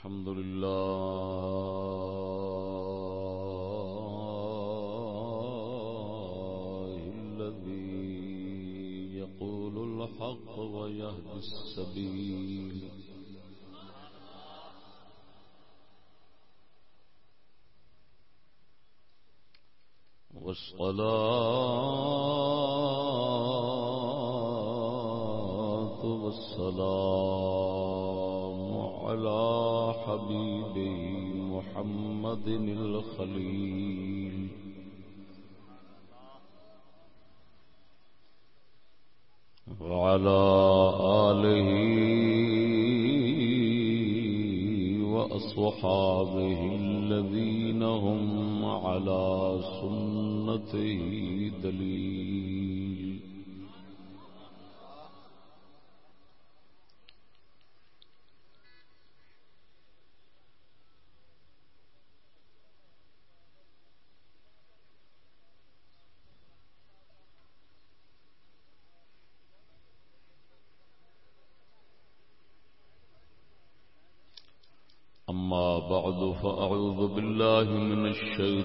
الحمد لله الذي يقول الحق ويهدي السبيل. والصلاة محمد الخليل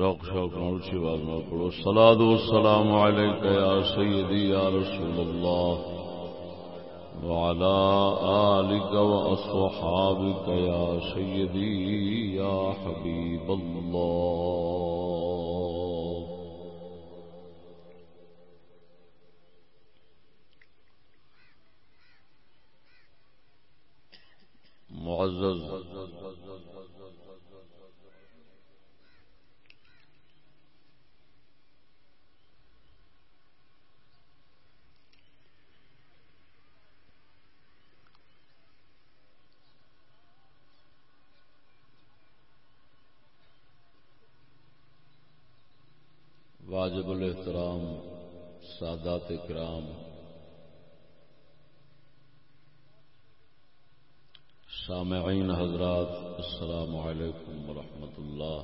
ذوق، شوق نورشی باز میں پڑھو الصلاة والسلام عليك يا سيدي يا رسول الله وعلى آلك وأصحابك يا سيدي يا حبيب الله معزز واجب الاحترام سادات کرام۔ سامعین حضرات السلام علیکم ورحمۃ اللہ۔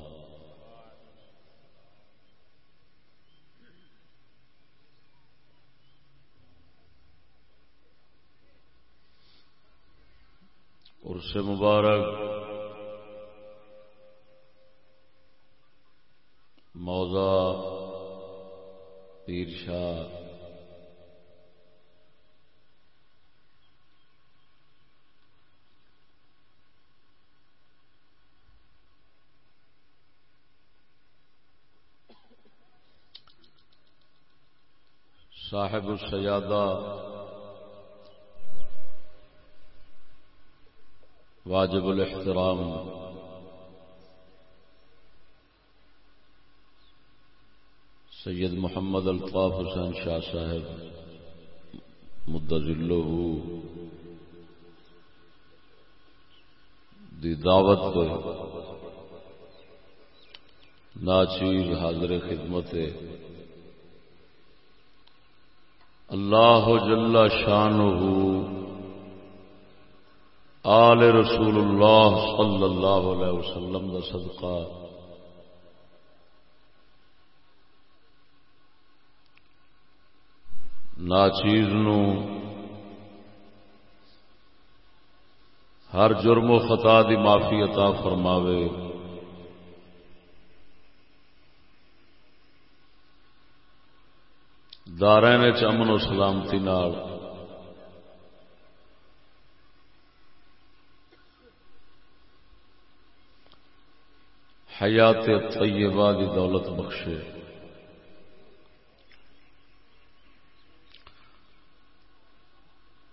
عرس مبارک موضع پیر شاہ صاحب السیادہ واجب الاحترام سید محمد الطاف حسین شاہ صاحب مدلو دی دعوت کو ناچیز حاضر خدمت اللہ جل شان آل رسول اللہ صلی اللہ علیہ وسلم دا صدقہ۔ ناچیز نو ہر جرم و خطا دی معافی عطا فرماوے۔ دارین چمن و سلامتی نال۔ حیات طیبہ دی دولت بخشے۔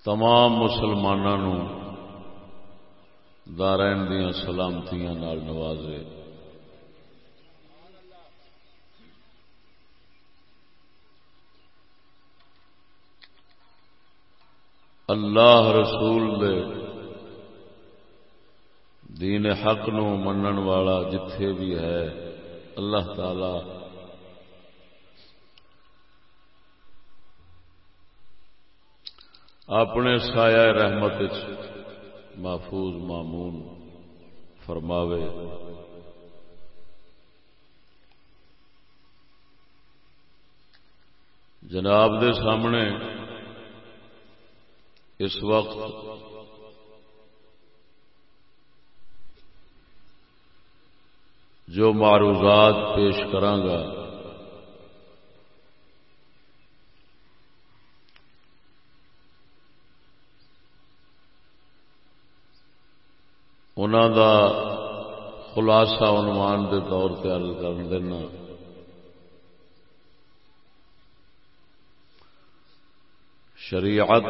تمام مسلمانوں دارائن دیا سلامتیاں نوازے۔ اللہ رسول دے دین حق نو منن والا جتھے بھی ہے، اللہ تعالی اپنے سایہ رحمت محفوظ معمون فرماوے، جناب دے سامنے اس وقت جو معروضات پیش کرانگا انہوں دا خلاصہ عنوان دے طور پہ عرض کر دینا۔ شریعت،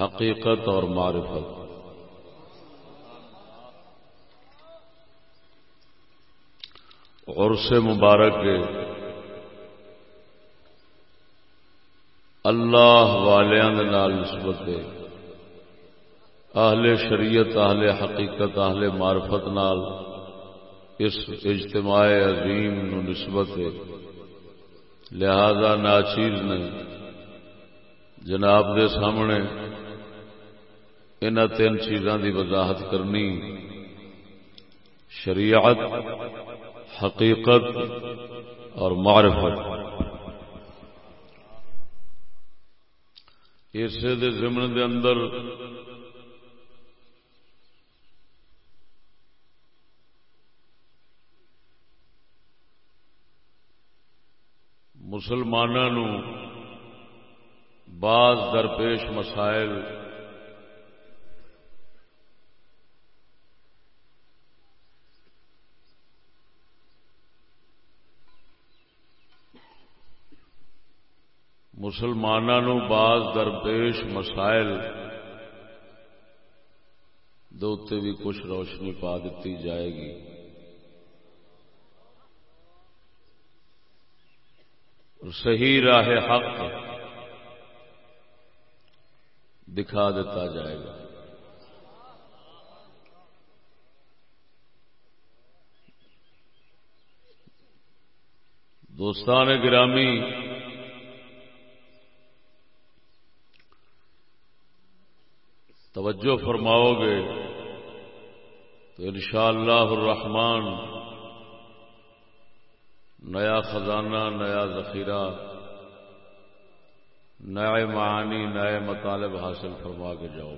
حقیقت اور معرفت۔ اور سے مبارک اللہ نال نسبت اہل شریعت، اہل حقیقت، اہل معرفت نال اس اجتماع عظیم نو نسبت لہذا ناچیز نے جناب دے سامنے ان تین چیزاں دی وضاحت کرنی۔ شریعت، حقیقت اور معرفت۔ اسے دے ضمن دے اندر مسلمانوں بعض درپیش مسائل مسلمانوں بعض درپیش مسائل دوتے بھی کچھ روشنی پا دیتی جائے گی۔ صحیح راہ حق دکھا دیتا جائے گا۔ دوستان گرامی، توجہ فرماؤ گے تو انشاءاللہ الرحمن نیا خزانہ، نیا ذخیرہ، نئے معانی، نئے مطالب حاصل فرما کے جاؤ۔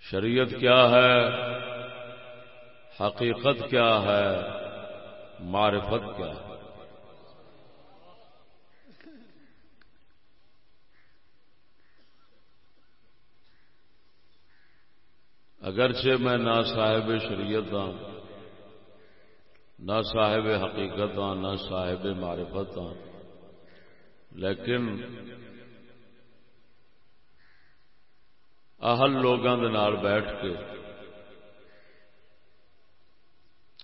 شریعت کیا ہے؟ حقیقت کیا ہے؟ معرفت کیا ہے؟ اگرچہ میں نہ صاحب شریعت ہاں نہ صاحب حقیقت ہاں نہ صاحب معرفت ہاں لیکن اہل لوگوں کے بیٹھ کے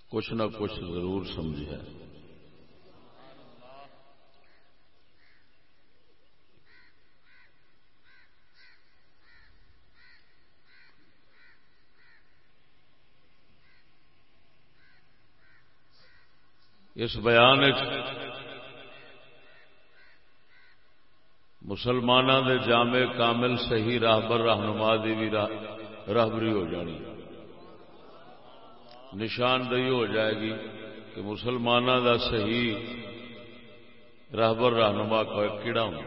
کچھ نہ کچھ ضرور سمجھا اس بیان مسلمانوں دے جامع کامل صحیح راہبر رہنما دی بھی راہبری ہو جانی نشاندہی ہو جائے گی کہ مسلمانوں دا صحیح راہبر رہنما کیڑا ہوں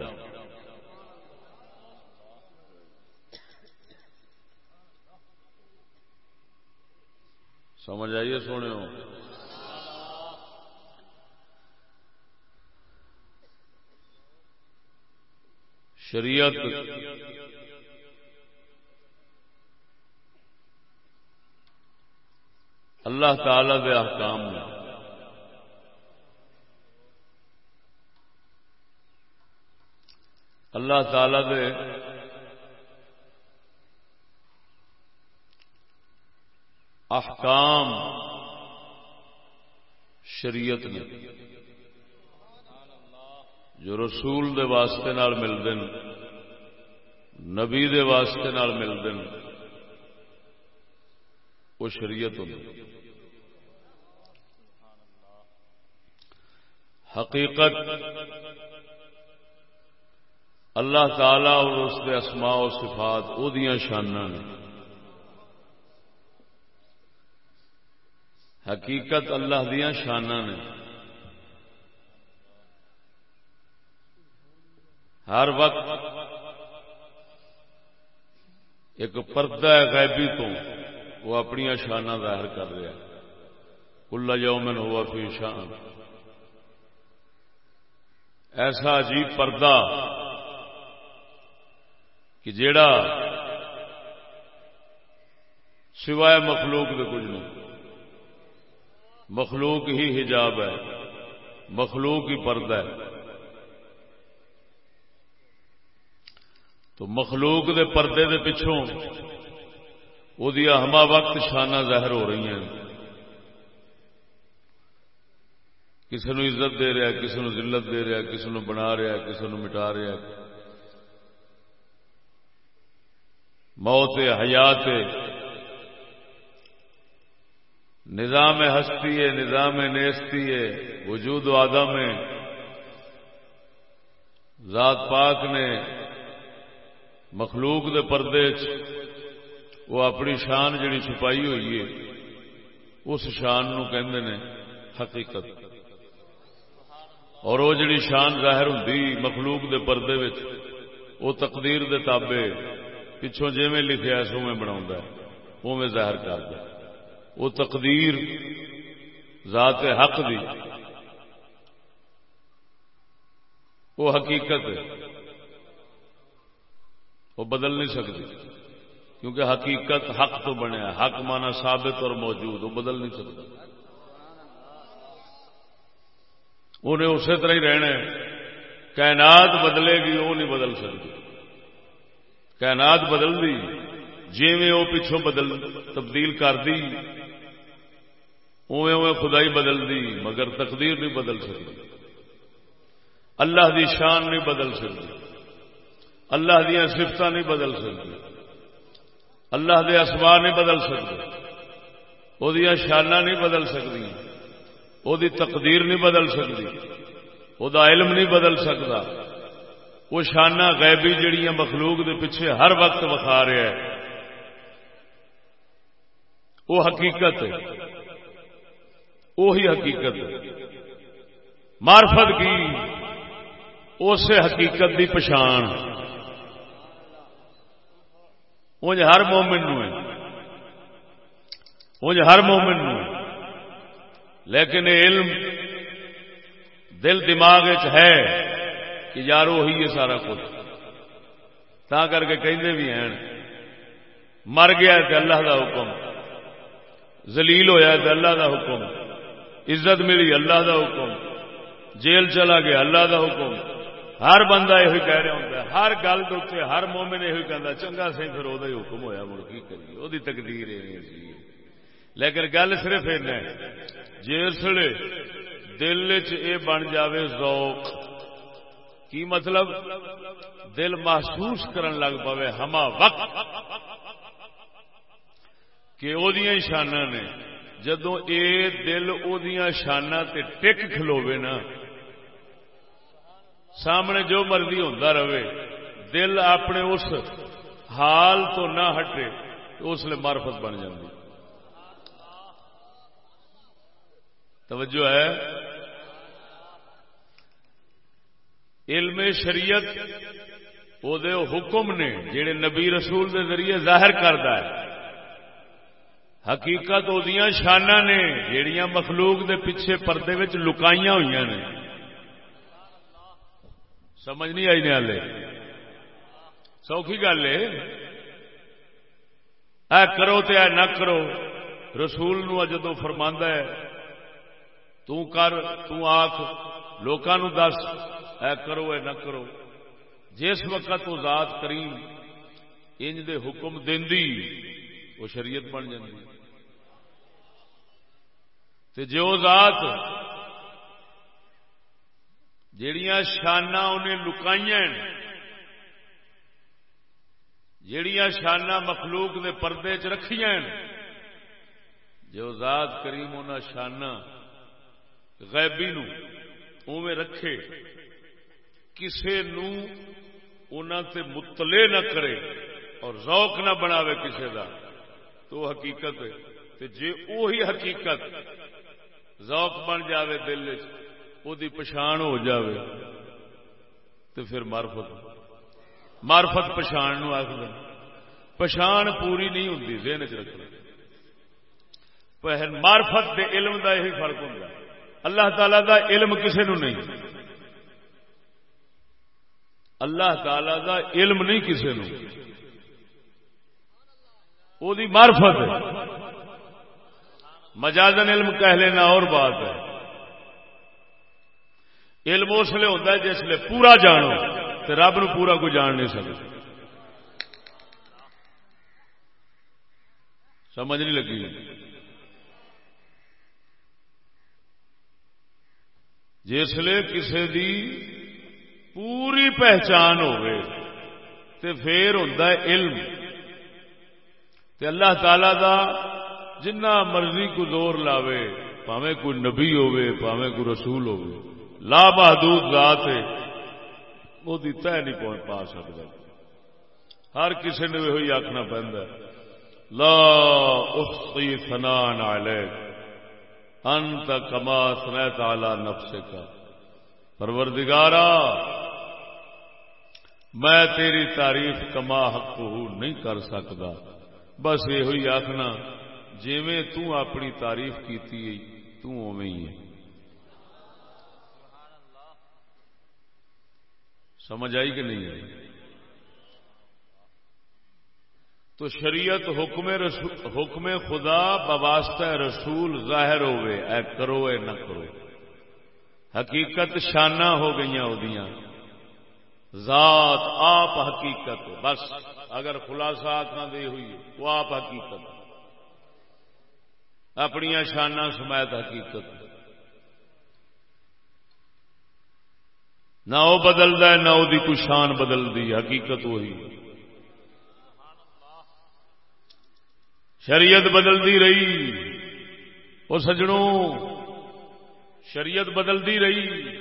سمجھ آئیے سونے ہو شریعت اللہ تعالی دے احکام میں اللہ تعالی دے احکام شریعت نے۔ جو رسول دے واسطے نال ملتے نبی دے واسطے نال ملتے وہ شریعت ہوتی حقیقت، اللہ تعالی اور اس کے اسماء و صفات، وہ شانہ نے۔ حقیقت اللہ دیا شانہ نے۔ ہر وقت ایک پردہ غیبی تو وہ اپنی شانہ ظاہر کر رہا کلا یومن ہوا فی شان۔ ایسا عجیب پردہ کہ جیڑا سوائے مخلوق کے کچھ نہیں۔ مخلوق ہی حجاب ہے، مخلوق ہی پردہ ہے۔ تو مخلوق دے پردے دے پچھوں وہ ہما وقت شانہ ظاہر ہو رہی ہیں۔ کسی نو عزت دے رہا کسی نو ذلت دے رہا کسی نو بنا رہا کسی نو مٹا رہا موت حیات، نظام ہستی ہے، نظام نیستی ہے، وجود و آدم ہے۔ ذات پاک نے مخلوق دے پردے چ وہ اپنی شان جڑی چھپائی ہوئی ہے، اس شان نو کہندے نے حقیقت۔ اور وہ جڑی شان ظاہر ہوں مخلوق دے پردے وچ، وہ تقدیر دے تابے پچھوں جی میں لکھا سو میں بنا اوے ظاہر کر دیا وہ تقدیر ذات حق دی۔ وہ حقیقت ہے۔ وہ بدل نہیں سکتی۔ کیونکہ حقیقت حق تو بنیا حق مانا ثابت اور موجود، وہ بدل نہیں سکتا۔ انہیں اسی طرح ہی رہنا ہے۔ کائنات بدلے گی، وہ نہیں بدل سکتی۔ کائنات بدل دی جی میں وہ پچھوں بدل، تبدیل کر دی۔ اوے اوے خدائی بدل دی، مگر تقدیر نہیں بدل سکتی۔ اللہ دی شان نہیں بدل سکتی۔ اللہ دیا سفت نہیں بدل سکتی۔ اللہ دے اسبا نہیں بدل سکتے۔ وہ شانہ نہیں بدل سکتی۔ وہ تقدیر نہیں بدل سکتی۔ وہ علم نہیں بدل سکتا۔ وہ شانہ غیبی جڑیاں مخلوق دے پیچھے ہر وقت وکھا رہا ہے۔ وہ حقیقت ہے۔ وہی حقیقت مارفت کی۔ اس حقیقت کی پچھان انج ہر مومن نو انج ہر مومن نو لیکن علم دل دماغ ہے کہ یار وہی ہے سارا کچھ۔ تا کر کے کہندے بھی ہیں، مر گیا تو اللہ دا حکم۔ زلیل ہویا تو اللہ دا حکم۔ عزت ملی اللہ دا حکم۔ جیل چلا گیا اللہ دا حکم۔ ہر بندہ یہ کہہ رہا ہوں ہر گل کے ہر مومن یہ کہہ چنگا سی پھر وہ حکم ہوا مڑ کی کریے؟ وہ تقدیر لیکن گل صرف جسے دل چ بن جاوے ذوق، کی مطلب؟ دل محسوس کرن لگ پے ہما وقت کہ وہ شانہ نے جدو اے دل او شانہ تے ٹک کھلوے نا سامنے جو مرضی ہوتا رہے، دل اپنے اس حال تو نہ ہٹے تو اس لیے مارفت بن جاتی توجہ ہے۔ علم شریعت وہ حکم نے جڑے نبی رسول دے ذریعے ظاہر کرتا ہے۔ حقیقت وہ شانہ نے جہیا مخلوق دے پیچھے پردے لکائی ہوئی نے۔ سمجھ نہیں آئی نے سوکھی گل ہے کرو تے اے نہ کرو۔ رسول نو جدو فرما ہے۔ تو کر، تو آخ لوگوں دس۔ اے کرو، اے نہ کرو۔ جس وقت وہ ذات کریم انج دے حکم دی وہ شریعت بن جاتی تے جو ذات جڑیاں شانہ انہیں لکائیاں جڑیاں شانہ مخلوق دے پردے چ رکھیاں جو ذات کریم انہیں شانہ غیبی نو اوے رکھے، کسے نو انہاں تے مطلع نہ کرے اور ذوق نہ بناوے کسے دا، تو حقیقت ہے۔ تے جے اوہی حقیقت ذوق بن جاوے دل او دی پچھان ہو جاوے تو پھر مارفت مارفت پچھان نو آخر پچھان پوری نہیں ہوں ذہن چ رکھنا مارفت دے علم دا یہی فرق ہوں اللہ تعالی دا علم کسے نو نہیں اللہ تعالی دا علم نہیں کسے نو او دی مارفت ہے مجازن علم کہہ لینا اور بات ہے علم اس لیے ہوتا ہے جس لیے پورا جانو تو رب نو پورا کوئی جان نہیں سکتا سمجھ نہیں لگی۔ جس لیے کسی دی پوری پہچان ہوئے تے پھر ہوتا ہے علم۔ تے اللہ تعالی دا جنہ مرضی کو دور لاوے، پاوے کوئی نبی ہوے پاوے کوئی رسول ہوے لا محدود ذات ہے وہ تہ نہیں پہنچ پا سکتا۔ ہر کسی نے وہی آخنا پہنتا لا اختی سنان علیک، انت کما سنیت علی نفس کا پروردگارا، میں تیری تعریف کما حق نہیں کر سکتا۔ بس یہ آخنا جیویں تو اپنی تعریف کی سمجھ آئی کہ نہیں آئی؟ تو شریعت حکم حکم خدا بواسطہ رسول ظاہر ہوئے، اے کرو اے نہ کرو۔ حقیقت شانہ ہو گئی ذات آپ حقیقت، بس اگر خلاصہ آخنا دے ہوئی، وہ آپ حقیقت۔ اپنی شانہ سمیت حقیقت۔ نہ وہ بدلتا ہے، نہ وہ کوئی شان بدلتی حقیقت وہی شریعت بدلتی رہی۔ وہ سجڑوں شریعت بدلتی رہی۔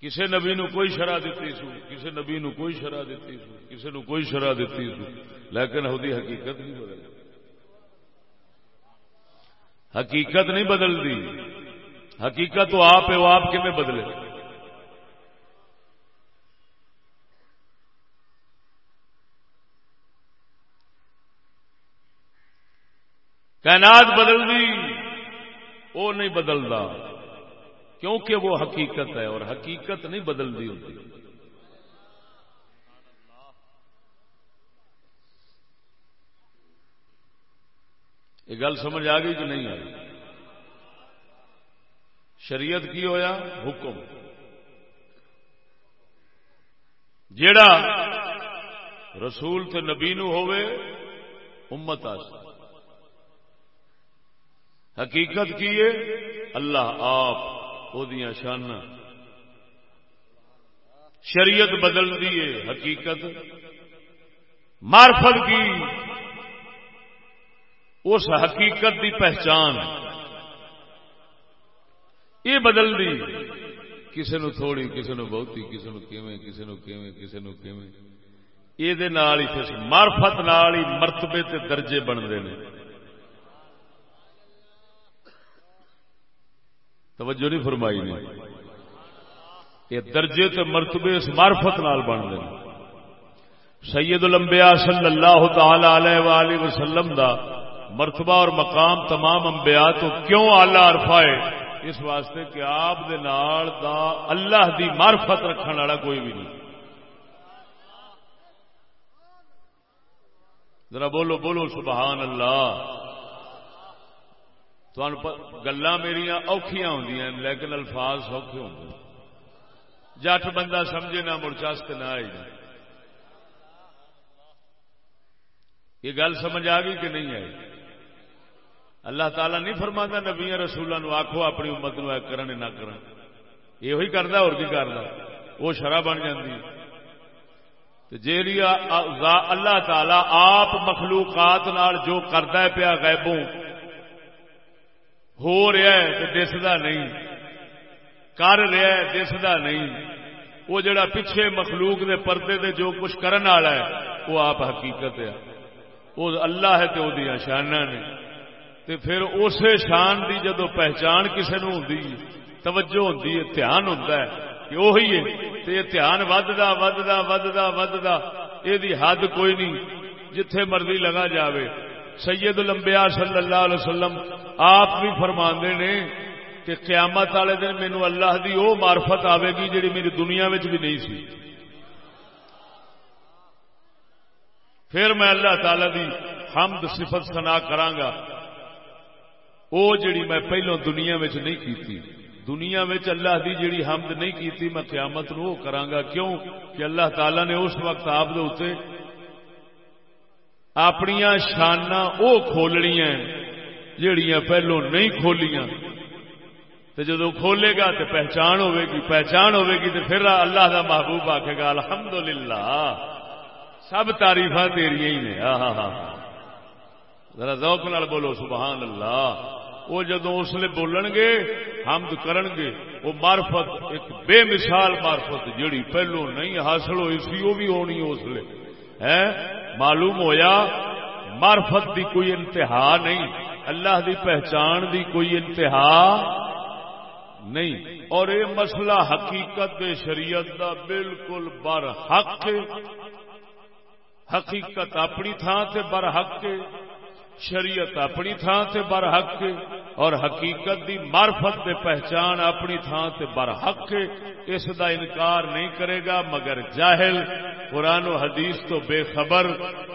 کسی نبی نو کوئی شرح دیتی سو کسی نبی نو کوئی شرح دیتی سو کسی نو کوئی شرح دیتی سو۔ لیکن وہ حقیقت نہیں بدلتی۔ حقیقت نہیں بدلتی۔ حقیقت تو آپ ہے، وہ آپ کے بدلے؟ کائنات بدل دی وہ نہیں بدلتا، کیونکہ وہ حقیقت ہے اور حقیقت نہیں بدلتی ہوتی۔ یہ گل سمجھ آ گئی کہ نہیں آئی؟ شریعت کی ہویا؟ حکم۔ جیڑا رسول تے نبی نو ہوئے امت حقیقت کی ہے؟ اللہ آپ شان شریعت بدل دیے حقیقت۔ مارفت کی۔ اس حقیقت دی پہچان۔ یہ بدل دی۔ کسی نو تھوڑی، کسی نو بہتی، کسی نو کیویں، کسی نو کیویں، کسی نو کیویں۔ یہ مارفت نال ہی مرتبے تے درجے بنتے ہیں۔ توجہ نہیں فرمائی نے۔ یہ درجے تے مرتبے اس مارفت نال بن گئے سید الانبیاء صلی اللہ تعالی علیہ وآلہ وسلم دا مرتبہ اور مقام تمام انبیاء تو کیوں آلہ عرفا ہے؟ اس واسطے کہ آپ دے نال دا اللہ دی معرفت رکھنے والا کوئی بھی نہیں۔ ذرا بولو بولو، سبحان اللہ۔ گلا میری اوکھیاں ہوں لیکن الفاظ سوکھے ہوں جٹ بندہ سمجھے نہ مرچاست نہ آئی یہ گل سمجھ آ گئی کہ نہیں آئی؟ اللہ تعالیٰ نہیں فرما نبیا رسولوں آخو اپنی امت نو کرن نہ کرن۔ یہ کرتا اور کی کرتا وہ شرح بن جاتی جی اللہ تعالی آپ مخلوقات نال جو کرتا پیا غیبوں ہو رہا ہے تو دستا نہیں۔ کر رہا ہے دستا نہیں۔ وہ جڑا پیچھے مخلوق دے پردے دے جو کچھ کرن والا ہے، وہ آپ حقیقت ہے۔ وہ اللہ ہے تو وہ شانہ نے۔ تے پھر اسی شان دی جدو پہچان کسی نو ہوں توجہ ہوتی ہے، دھیان ہوتا ہے کہ وہی ہے۔ تے دھیان ودتا ودتا ودتا ودتا یہ حد کوئی نہیں۔ جتھے مرضی لگا جاوے۔ سید لمبیا صلی اللہ علیہ وسلم، آپ بھی فرما نے کہ قیامت والے دن مینو اللہ دی وہ مارفت آئے گی جی میری دنیا میں بھی نہیں سی۔ پھر میں اللہ تعالی دی حمد صفت سنا کرانگا وہ جڑی میں پہلو دنیا میں نہیں کیتی، دنیا میں اللہ دی جڑی حمد نہیں کیتی، میں قیامت نو کرانگا کیوں؟ کہ اللہ تعالی نے اس وقت آپ دے اپنی شانہ وہ کھولنیاں جڑیاں پہلو نہیں کھولیاں۔ تو جدو کھولے گا تو پہچان ہوے گی، پہچان ہوے گی تو پھر اللہ کا محبوب آخے گا، الحمدللہ، سب تاریف تیریا ہی نے۔ ذرا ذوق نال بولو سبحان اللہ وہ جدو اس لیے بولن گے، حمد کرن گے وہ مارفت ایک بے مثال مارفت جڑی پہلو نہیں حاصل ہوئی سی وہ بھی ہونی اس لیے معلوم ہویا، معرفت دی کوئی انتہا نہیں، اللہ دی پہچان دی کوئی انتہا نہیں۔ اور یہ مسئلہ حقیقت دے شریعت دا بالکل بر حق حقیقت اپنی تھان سے بر حق شریعت اپنی تھان سے بر حق اور حقیقت دی معرفت دے پہچان اپنی تھان سے بر حق اس دا انکار نہیں کرے گا، مگر جاہل، قرآن و حدیث تو بے خبر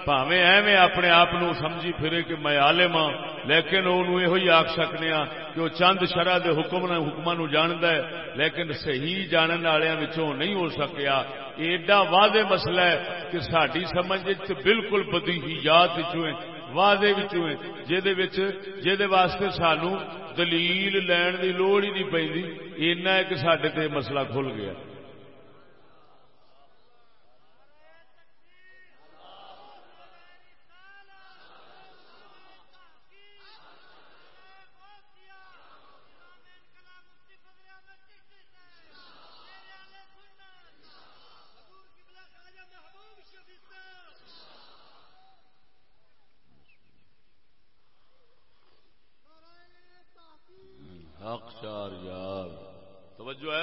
پاوے ایویں اپنے آپ سمجھی پھرے کہ میں عالم ہاں لیکن انہوں یہ آخ سکنے ہاں کہ وہ چند شرح دے حکم حکم نو جاند ہے، لیکن صحیح جانن والوں نہیں ہو سکیا۔ ایڈا واضح مسئلہ ہے کہ ساری سمجھ بالکل بدی ہی یاد واضح جہد واسطے سانو دلیل لین کی لوڑ ہی نہیں پی ایسا ایک سڈے مسئلہ کھل گیا۔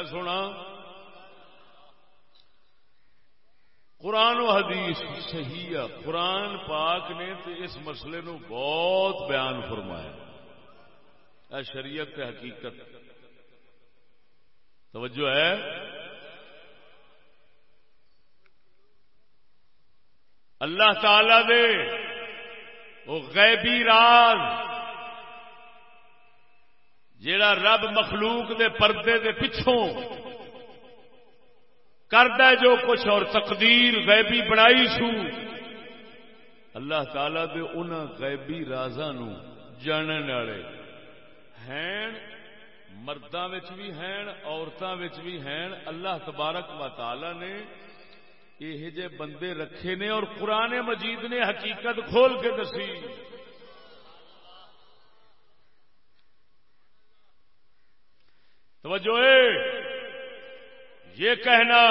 سونا۔ قرآن و حدیث صحیح ہے۔ قرآن پاک نے تو اس مسئلے نو بہت بیان فرمایا۔ شریعت حقیقت۔ توجہ ہے۔ اللہ تعالی دے وہ غیبی راز جیڑا رب مخلوق دے پردے دے پچھوں کرد جو کچھ اور تقدیر غیبی بنائی سو، اللہ تعالی دے ان غیبی رازا نو جاننے والے ہیں مردوں بھی ہیں عورتوں بھی ہیں۔ اللہ تبارک و تعالی نے یہ جے بندے رکھے نے اور قرآن مجید نے حقیقت کھول کے دسی۔ توجہ یہ کہنا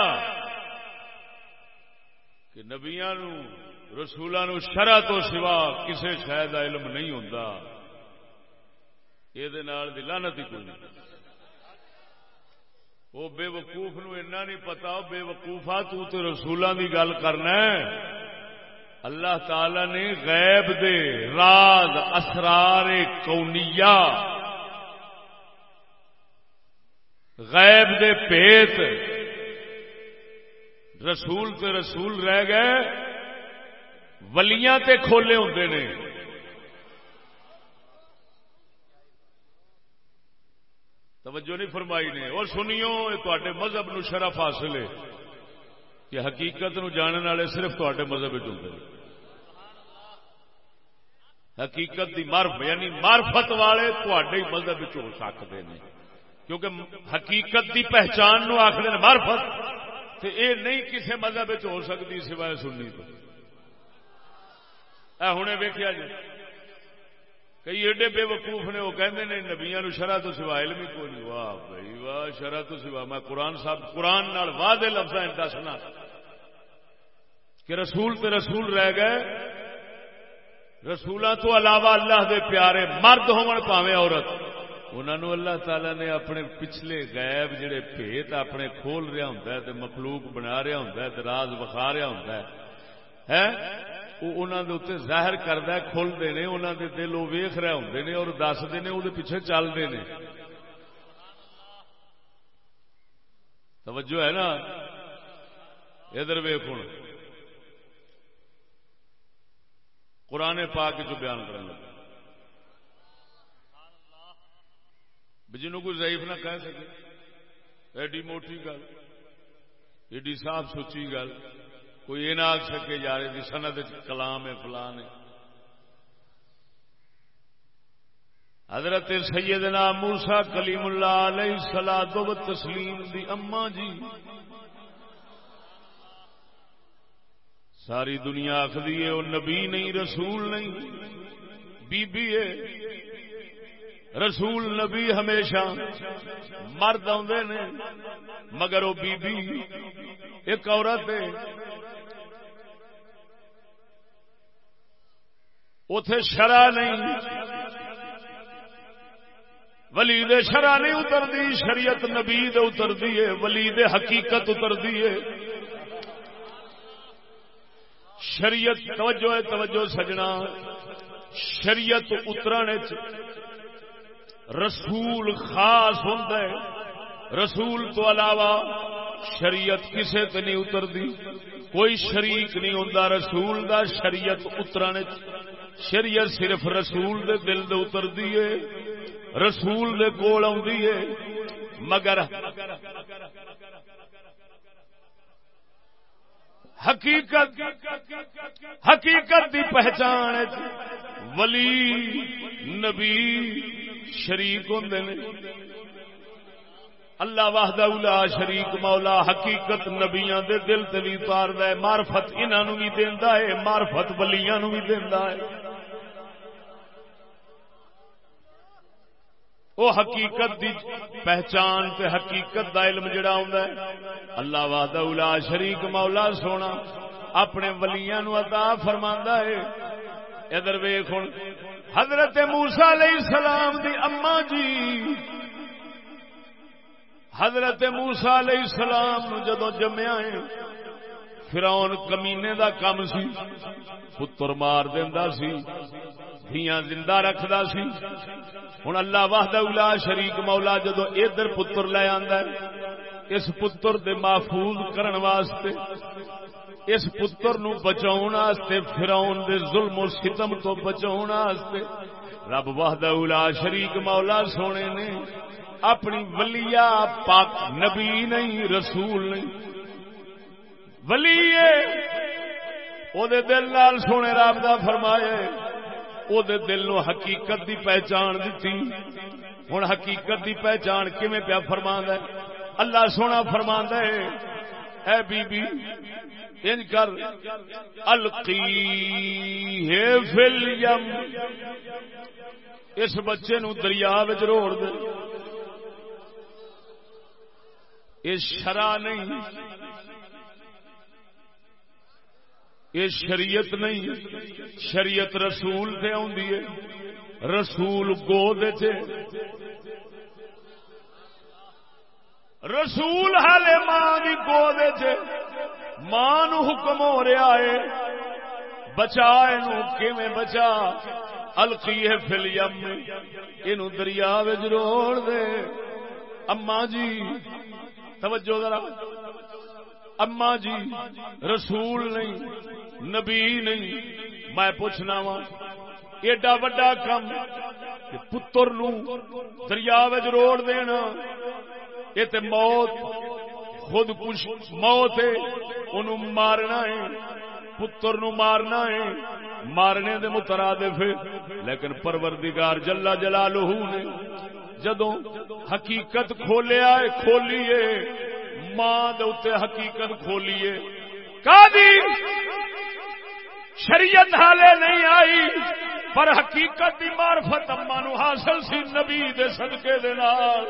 کہ نبیا رسولوں شرح تو سوا کسی شاید کا علم نہیں ہوں یہ لانت ہی کوئی نہیں۔ وہ بے وقوف نو اینا نہیں پتا بے وقوفا تو رسولوں کی گل کرنا اللہ تعالی نے غیب دے راز، اسرار کونیا غیب دے پیت رسول تے رسول رہ گئے، ولیاں تے کھولے ہوں نے۔ توجہ نہیں فرمائی نے۔ اور سنیو تے مذہب نو شرف حاصل ہے کہ حقیقت نو جاننے والے صرف تے مذہب چلتے حقیقت دی مرف یعنی مارفت والے تے مذہب ہو سکتے ہیں کیونکہ حقیقت دی پہچان نو آخر مارفت اے نہیں کسی مذہب ہو سکتی سوائے سننی تو۔ ہوں ویکیا جی کئی ایڈے بے وقوف نے، وہ کہتے ہیں نبیا نو شرح تو سوا علم ہی کوئی واہ بھائی واہ شرح تو سوا۔ میں قرآن صاحب، قرآن نال واہ لفظ دسنا کہ رسول تے رسول رہ گئے۔ رسولوں تو علاوہ اللہ دے پیارے مرد ہون پاوے عورت۔ انہوں اللہ تعالی نے اپنے پچھلے غیب جڑے پیت اپنے کھول رہا ہوں مخلوق بنا رہا ہوں راز بخا رہا ہوں وہ ظاہر کردہ کھلتے ہیں انہوں دے دل وہ ویخ رہے ہوں نے اور دستے ہیں وہ پیچھے چلتے ہیں توجہ ہے نا؟ ادھر ویخ ہوں قرآن پاک جو بیان کرنے لگا۔ جنہوں کوئی ضعیف نہ کہہ سکے۔ ایڈی موٹی گل، ایڈی صاف سوچی گل۔ کوئی یہ نہ آ سکے جا رہی سند کلام ہے، فلان ہے۔ حضرت سیدنا موسا کلیم اللہ علیہ سلا دو تسلیم دی اما جی۔ ساری دنیا آخری ہے، وہ نبی نہیں، رسول نہیں بی بی ہے۔ رسول نبی ہمیشہ مرد آدھے نے، مگر وہ بی بی ایک عورت ہے۔ اتے شرع نہیں۔ ولی دے شرع نہیں اترتی، شریعت نبی دے اترتی ہے، ولی دے حقیقت اترتی ہے۔ شریعت، توجہ ہے، توجہ سجنا۔ شریعت اترانے رسول خاص ہوتا ہے۔ رسول تو علاوہ شریعت کسے تے نہیں اترتی کوئی شریک نہیں ہوتا رسول دا شریعت اترانے شریعت صرف رسول دے دل دے اتر دیے رسول دے کول آدھی ہے۔ مگر حقیقت حقیقت دی پہچان ولی، نبی شریک ہوں اللہ واہد الا شریک، مولا حقیقت نبیاں دے دل تلی پار دے مارفت انہوں بھی دینا ہے مارفت بلیاں بھی دینا ہے۔ وہ حقیقت دی پہچان تے حقیقت دا علم جڑا ہوندا ہے۔ اللہ وحدہ الا شریک، مولا سونا، اپنے ولیاں نو عطا فرماندا ہے۔ ادھر ویکھ ہن۔ حضرت موسی علیہ السلام دی اما جی۔ حضرت موسا علیہ السلام جدو جمیا فراؤن کمینے دا کم سی، پتر مار دینا سی، دھیاں زندہ رکھدا سی۔ ہوں اللہ واہد الا شریک مولا جدو ادھر پتر لے آندا ہے، اس پتر دے محفوظ کرن واسطے اس پتر نو بچاؤ واسطے فراؤن دے ظلم و ستم تو بچاؤ واسطے۔ رب واہد الا شریک، مولا سونے نے۔ اپنی ولیا پاک نبی نہیں، رسول نہیں۔ ولی او دے دل لال سونے رب دا فرمائے۔ او دے دل نو حقیقت دی پہچان دیتی ہوں حقیقت دی پہچان کیویں پیا فرما ہے؟ اللہ سونا فرما ہے۔ اے بی بی ان کر القی ہے فل یم۔ اس بچے نو دریا روڑ دے۔ یہ شرع نہیں۔ یہ شریعت نہیں۔ شریعت رسول سے آدھی ہے۔ رسول گود رسول ہالے ماں کی گود ماں حکم ہو رہا ہے بچا یہ بچا؟ الکی ہے فلیم یہ دریا روڑ دے۔ اما جی توجہ ذرا۔ اما جی رسول نہیں، نبی نہیں۔ میں پوچھنا وا، ایڈا وڈا کم پتر نو دریا روڑ دینا۔ یہ تے موت خود کچھ موت ہے ان مارنا ہے، پتر نو مارنا ہے، مارنے دے مترادف لیکن پروردگار جلا جلالہ نے جدو حقیقت کھولیا ہے کھولیے ماں دے حقیقت کھولیے کا شریعت حالے نہیں آئی، پر حقیقت کی مارفت اما نو حاصل سی نبی دے صدقے دے نال۔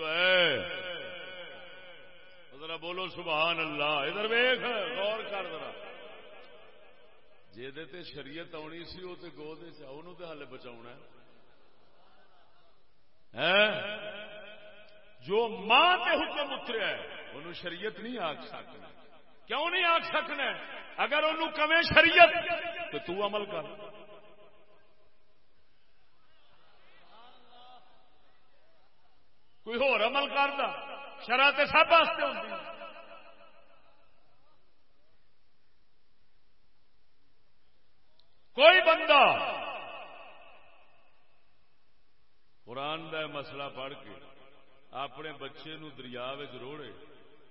توجہ ہے. ذرا بولو سبحان اللہ. ادھر ویخ غور کر ذرا. جی شریعت آنی سی وہ گود تو ہال بچا جو ماں کے حکم اتریا ہے انہوں شریعت نہیں آخ سکنا کیوں نہیں آخ سکنا اگر انہوں کمے شریعت، تو تو عمل کر. کوئی ہو عمل کرتا شرح تو سب واسطے ہوتی کوئی بندہ قرآن کا مسئلہ پڑھ کے اپنے بچے نو دریا روڑے،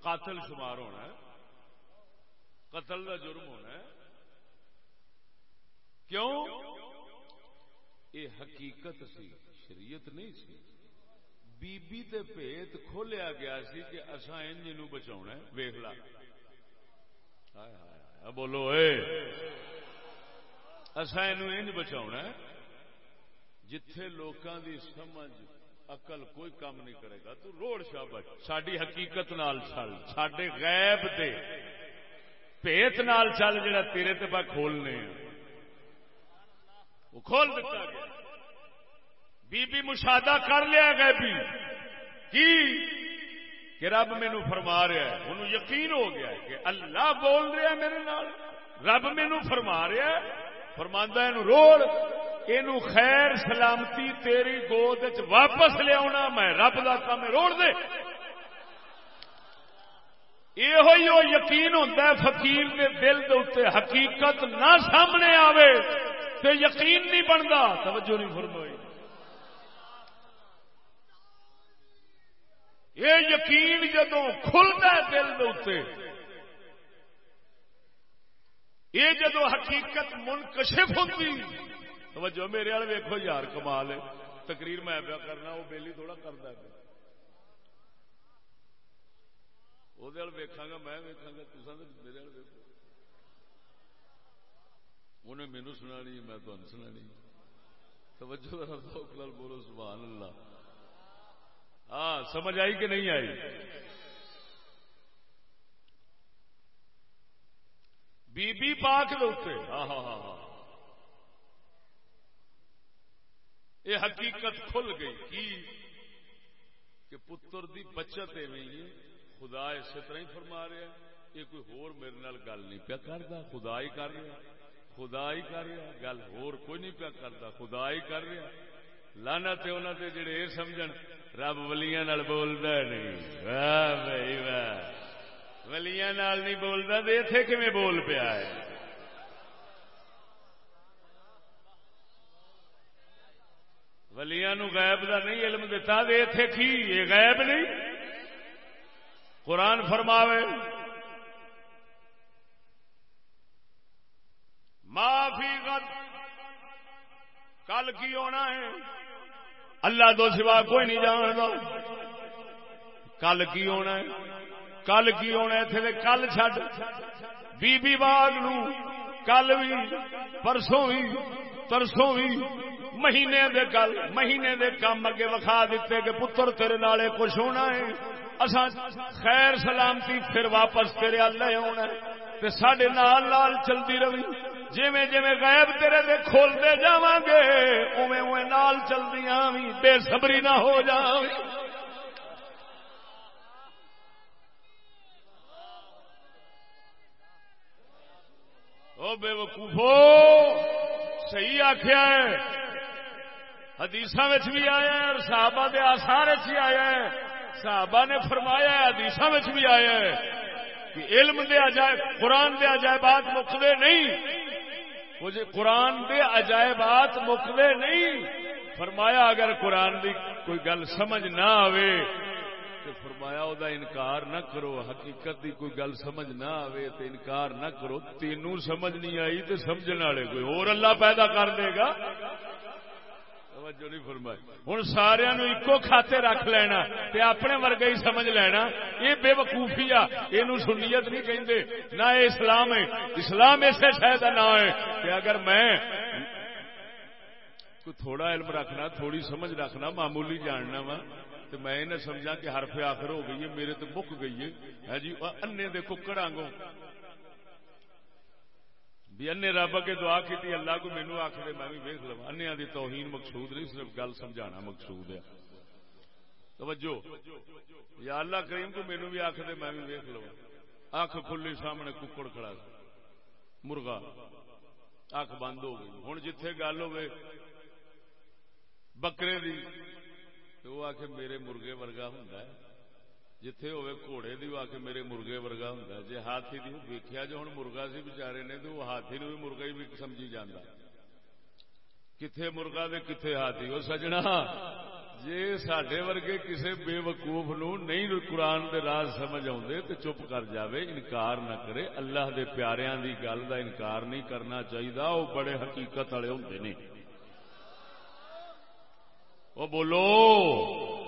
قاتل شمار ہونا ہے۔ قتل کا جرم ہونا ہے۔ کیوں؟ یہ حقیقت سی، شریعت نہیں سی۔ بی بی تے پیت کھولیا گیا سی کہ اصا انج نو بچا ویخ لا بولو اے اصا انج بچا جتھے لوکاں دی سمجھ اقل کوئی کام نہیں کرے گا تو روڑ شابش ساری حقیقت نال چل سڈے غیب دے پیت نال چل جڑا تیرے تے پا کھولنے وہ کھول دیتا گیا بی بی مشاہدہ کر لیا گئے بھی۔ کی؟ کہ رب مینو فرما رہا ہے۔ انہوں یقین ہو گیا ہے کہ اللہ بول رہا ہے میرے نال۔ رب مینو فرما رہا ہے۔ فرماندہ روڑ یہ خیر، سلامتی تیری گود واپس لیا میں رب کا کام روڑ دے۔ یہ یقین ہوتا ہے، فقیر کے دل کے اتنے حقیقت نہ سامنے آوے تو یقین نہیں بنتا توجہ نہیں فرمائی۔ یہ یقین جدو کھلتا ہے دل دے یہ جدو حقیقت منکشف ہوتی، توجہ میرے والے ویکو یار کمال ہے، تقریر میں پیا کرنا، وہ بیلی تھوڑا کرتا ہے۔ وہ ویکا گا، میں ویکا گا تصا میرے والے ویکو انہیں مینو سنا میں تمہیں سنا توجہ بولو، سبحان اللہ۔ ہاں سمجھ آئی کہ نہیں آئی؟ بی بی پاک لوتے ہاں ہاں ہاں ہاں۔ یہ حقیقت کھل گئی کی کہ پتر دی بچت ایویں خدا اسی طرح ہی فرما رہا یہ کوئی ہور میرے نال گل نہیں پیا کرتا خدا ہی کر رہا خدا ہی کر رہا گل ہور کوئی نہیں پیا کرتا خدا ہی کر رہا لانا تے انہوں نے جڑے یہ سمجھ رب ولیاں بولتا نہیں۔ واہ بھائی واہ۔ ولیاں نہیں بولتا تو اتے کھے بول پیا ہے؟ ولیاں غائب کا نہیں علم دتا تو اتے کی؟ یہ غائب نہیں۔ قرآن فرماوے معافی کل کی ہونا ہے؟ اللہ تو سوا کوئی نہیں جانتا۔ کل کی ہونا ہے؟ کل کی ہونا اتنے کل چڈ بی بی باغ نو کل بھی پرسوں بھی ترسوں بھی مہینے دے گل مہینے دے کام اگے وکھا دیتے کہ پتر تیرے نالے کچھ ہونا ہے۔ اصا خیر سلامتی پھر واپس تیرے لے آنا تے سڈے نال لال چلتی رہی۔ جویں جویں غیب تیرے دے کھولتے جا گے اوے اوے نال چلدیاں بھی بے صبری نہ ہو جا او بے وقوفو، صحیح آخیا ہے۔ حدیث بھی آیا ہے، اور صحابہ دے آسار بھی آیا ہے۔ صحابہ نے فرمایا ہے حدیث بھی آیا ہے کہ علم دے عجائب، قرآن دے عجائبات مکدے نہیں۔ مجھے قرآن دے عجائبات مکدے نہیں۔ فرمایا اگر قرآن دی کوئی گل سمجھ نہ آئے فرمایا دا انکار نہ کرو، حقیقت دی کوئی گل سمجھ نہ آئے تو انکار نہ کرو۔ تینوں سمجھ نہیں آئی تو سمجھنے والے کوئی اور اللہ پیدا کر دے گا۔ ہوں سارا ایکو کھاتے رکھ لینا تے اپنے ورگا ہی سمجھ لینا۔ یہ بے وقوفی آ یہ سنیت نہیں کہندے۔ نہ یہ اسلام ہے۔ اسلام اسے شاید نہ ہے کہ اگر میں کو تھوڑا علم رکھنا، تھوڑی سمجھ رکھنا، معمولی جاننا وا تو میں نہ سمجھا کہ حرف آخر ہو گئی ہے، میرے تو مک گئی ہے۔ ہاں جی انے دے ککڑ آنگوں بھی انے رب کے دعا کی اللہ کو مینو آخ دے، میں بھی ویک لوا انیا دی توہین مقصود نہیں، صرف گل سمجھانا مقصود ہے۔ توجہ۔ یا اللہ کریم کو مینو بھی آخ دے، میں بھی ویک لوا اکھ کھلی، سامنے ککڑ کھڑا مرغا اکھ بند ہو گئی۔ ہوں جتھے گل ہوئے بکرے دی، تو وہ آخ میرے مرغے ورگا ہوں جتھے ہوئے گھوڑے دی آ کے میرے مرغے ورگا ہوں جی ہاتھی دی ویکیا جو ہوں مرغا سی بچارے نے تو وہ ہاتھی نو بھی مرغا ہی بھی سمجھی جانا کتنے مرغا دے کتنے ہاتھی وہ سجنا جی سڈے ورگے کسی بے وقوف نو نہیں قرآن دے راز سمجھ آتے تو چپ کر جاوے انکار نہ کرے اللہ دے پیاریاں دی گل دا انکار نہیں کرنا چاہیے وہ بڑے حقیقت والے ہوں نے وہ بولو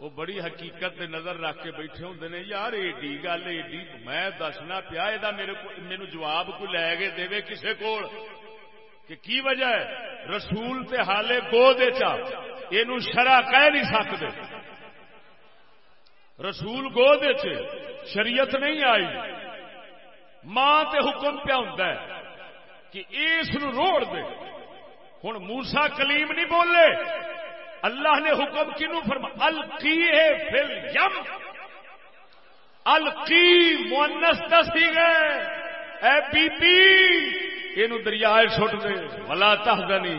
وہ بڑی حقیقت نظر رکھ کے بیٹھے ہوں نے، یار ایڈی گل، ایڈی، میں دسنا پیا یہ میرے جواب کو لے کے دے کسے کو کہ کی وجہ ہے؟ رسول تے حالے گو دے چا یہ شرع کہہ نہیں سکتے رسول گو دے چ شریعت نہیں آئی۔ ماں تے حکم پیا ہوں کہ اس روڑ دے۔ ہوں موسا کلیم نہیں بولے۔ اللہ نے حکم کنو فرما القی فل یم القی مونس دسی گئے. اے بی بی یہ دریا چھٹ دے. ولا تحزنی.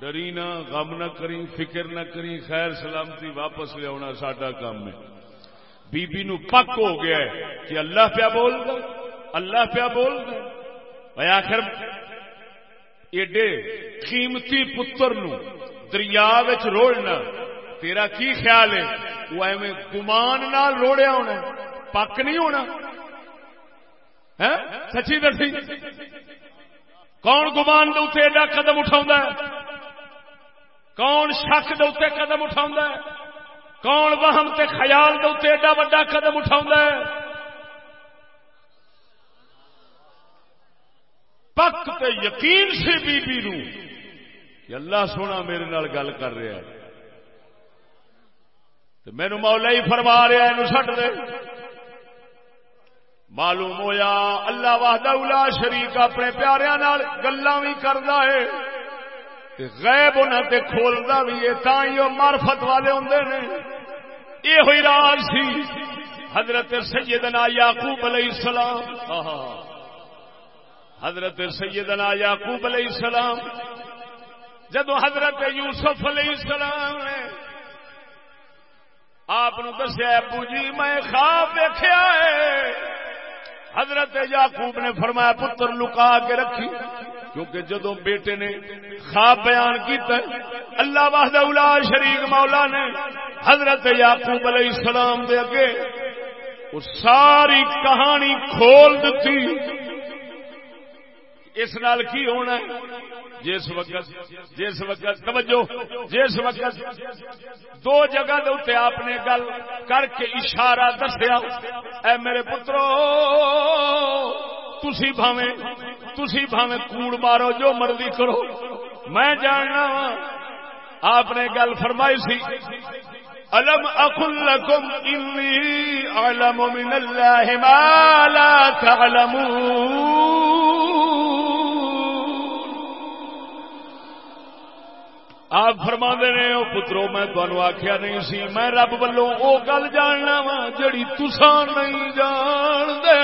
ڈری نہ، غم نہ کری، فکر نہ کری، خیر سلامتی واپس لیا ساڈا کام ہے. بی بی نو پک ہو گیا ہے کہ اللہ پیا بول دے، اللہ پیا بول دے. آخر ایڈے قیمتی پتر نو دریا روڑنا، تیرا کی خیال ہے؟ وہ ایویں گمان نال روڑیا ہونا پک نہیں ہونا۔ ہاں؟ سچی دسی؟ کون گمان دے ایڈا قدم اٹھا کون شک دے قدم اٹھا کون وہم تے خیال دے ایڈا وا قدم اٹھا پک تے یقین سے بی بی نو کہ اللہ سونا میرے نال گل کر رہا ہے۔ تو مینو مولا ہی فرما رہا ہے سٹ دے۔ معلوم ہویا اللہ واہدہ الا شریک اپنے پیاروں گلا بھی کرتا ہے۔ غیب انہوں تے کھولتا بھی ہے تا ہی وہ مارفت والے ہوں نے۔ یہ ہوئی راز سی۔ حضرت سیدنا یعقوب علیہ السلام۔ آہا۔ حضرت سیدنا یعقوب علیہ السلام جدو حضرت یوسف علیہ السلام نے آپ دسیا، ابو جی میں خواب دیکھا ہے۔ حضرت یعقوب نے فرمایا، پتر لکا کے رکھی، کیونکہ جدو بیٹے نے خواب بیان کیتا اللہ واہد الا شریک مولا نے حضرت یعقوب علیہ السلام دے اگے وہ ساری کہانی کھول دیتی اس نال کی ہونا ہے؟ جس وقت جس وقت توجہ، جس وقت دو جگہ دے آپ نے گل کر کے اشارہ دسیا، اے میرے پترو، تسی بھاویں تھی بھاوے کوڑ مارو، جو مرضی کرو۔ میں جاننا آپ نے گل فرمائی سی۔ الم اقل لكم انی علم من اللہ ما لا تعلمون. آپ فرما نے وہ پترو، میں تمہوں آخیا نہیں سی، میں رب ولو وہ گل جاننا وا جڑی تسان نہیں جان دے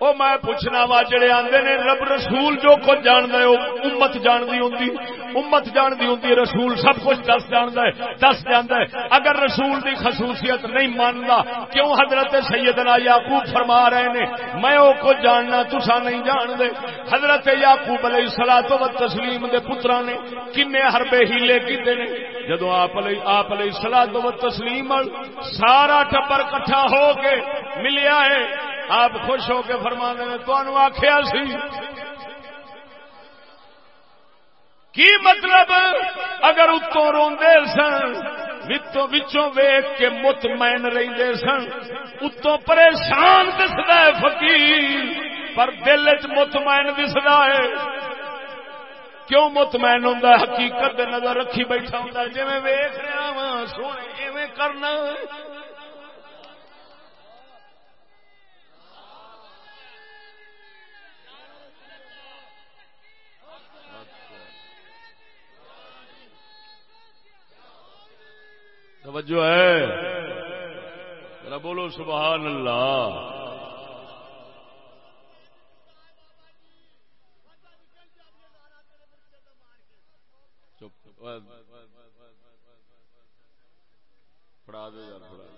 وہ میں پوچھنا وا جڑے آندے نے، رب رسول جو کچھ جاندا ہے وہ امت جاندی ہوندی؟ امت جاندی ہوندی رسول سب کچھ دس جاندا ہے، دس جاندا ہے۔ اگر رسول دی خصوصیت نہیں ماندا کیوں حضرت سیدنا یعقوب فرما رہے نے؟ میں وہ کچھ جاننا تسا نہیں جان دے حضرت یعقوب علیہ الصلوۃ و تسلیم دے پتراں نے کنے حربے ہیلے کیتے نے؟ جدوں آپ علیہ آپ علیہ الصلوۃ و تسلیم سارا ٹبر کٹھا ہو کے ملیا ہے۔ آپ خوش ہو کے فرما نے تو آخیا سی کی مطلب؟ اگر اتوں روندے سن وچوں ویخ کے مطمئن رہتے سن، اتوں پریشان دستا ہے فقیر، پر دل چ مطمئن دستا ہے۔ کیوں مطمئن ہوں حقیقت نظر رکھی بیٹھا ہوں جی ویخ رہا وا سونے، ایویں کرنا۔ توجہ ہے۔ ذرا بولو سبحان اللہ۔ پڑھا دے یار پڑھا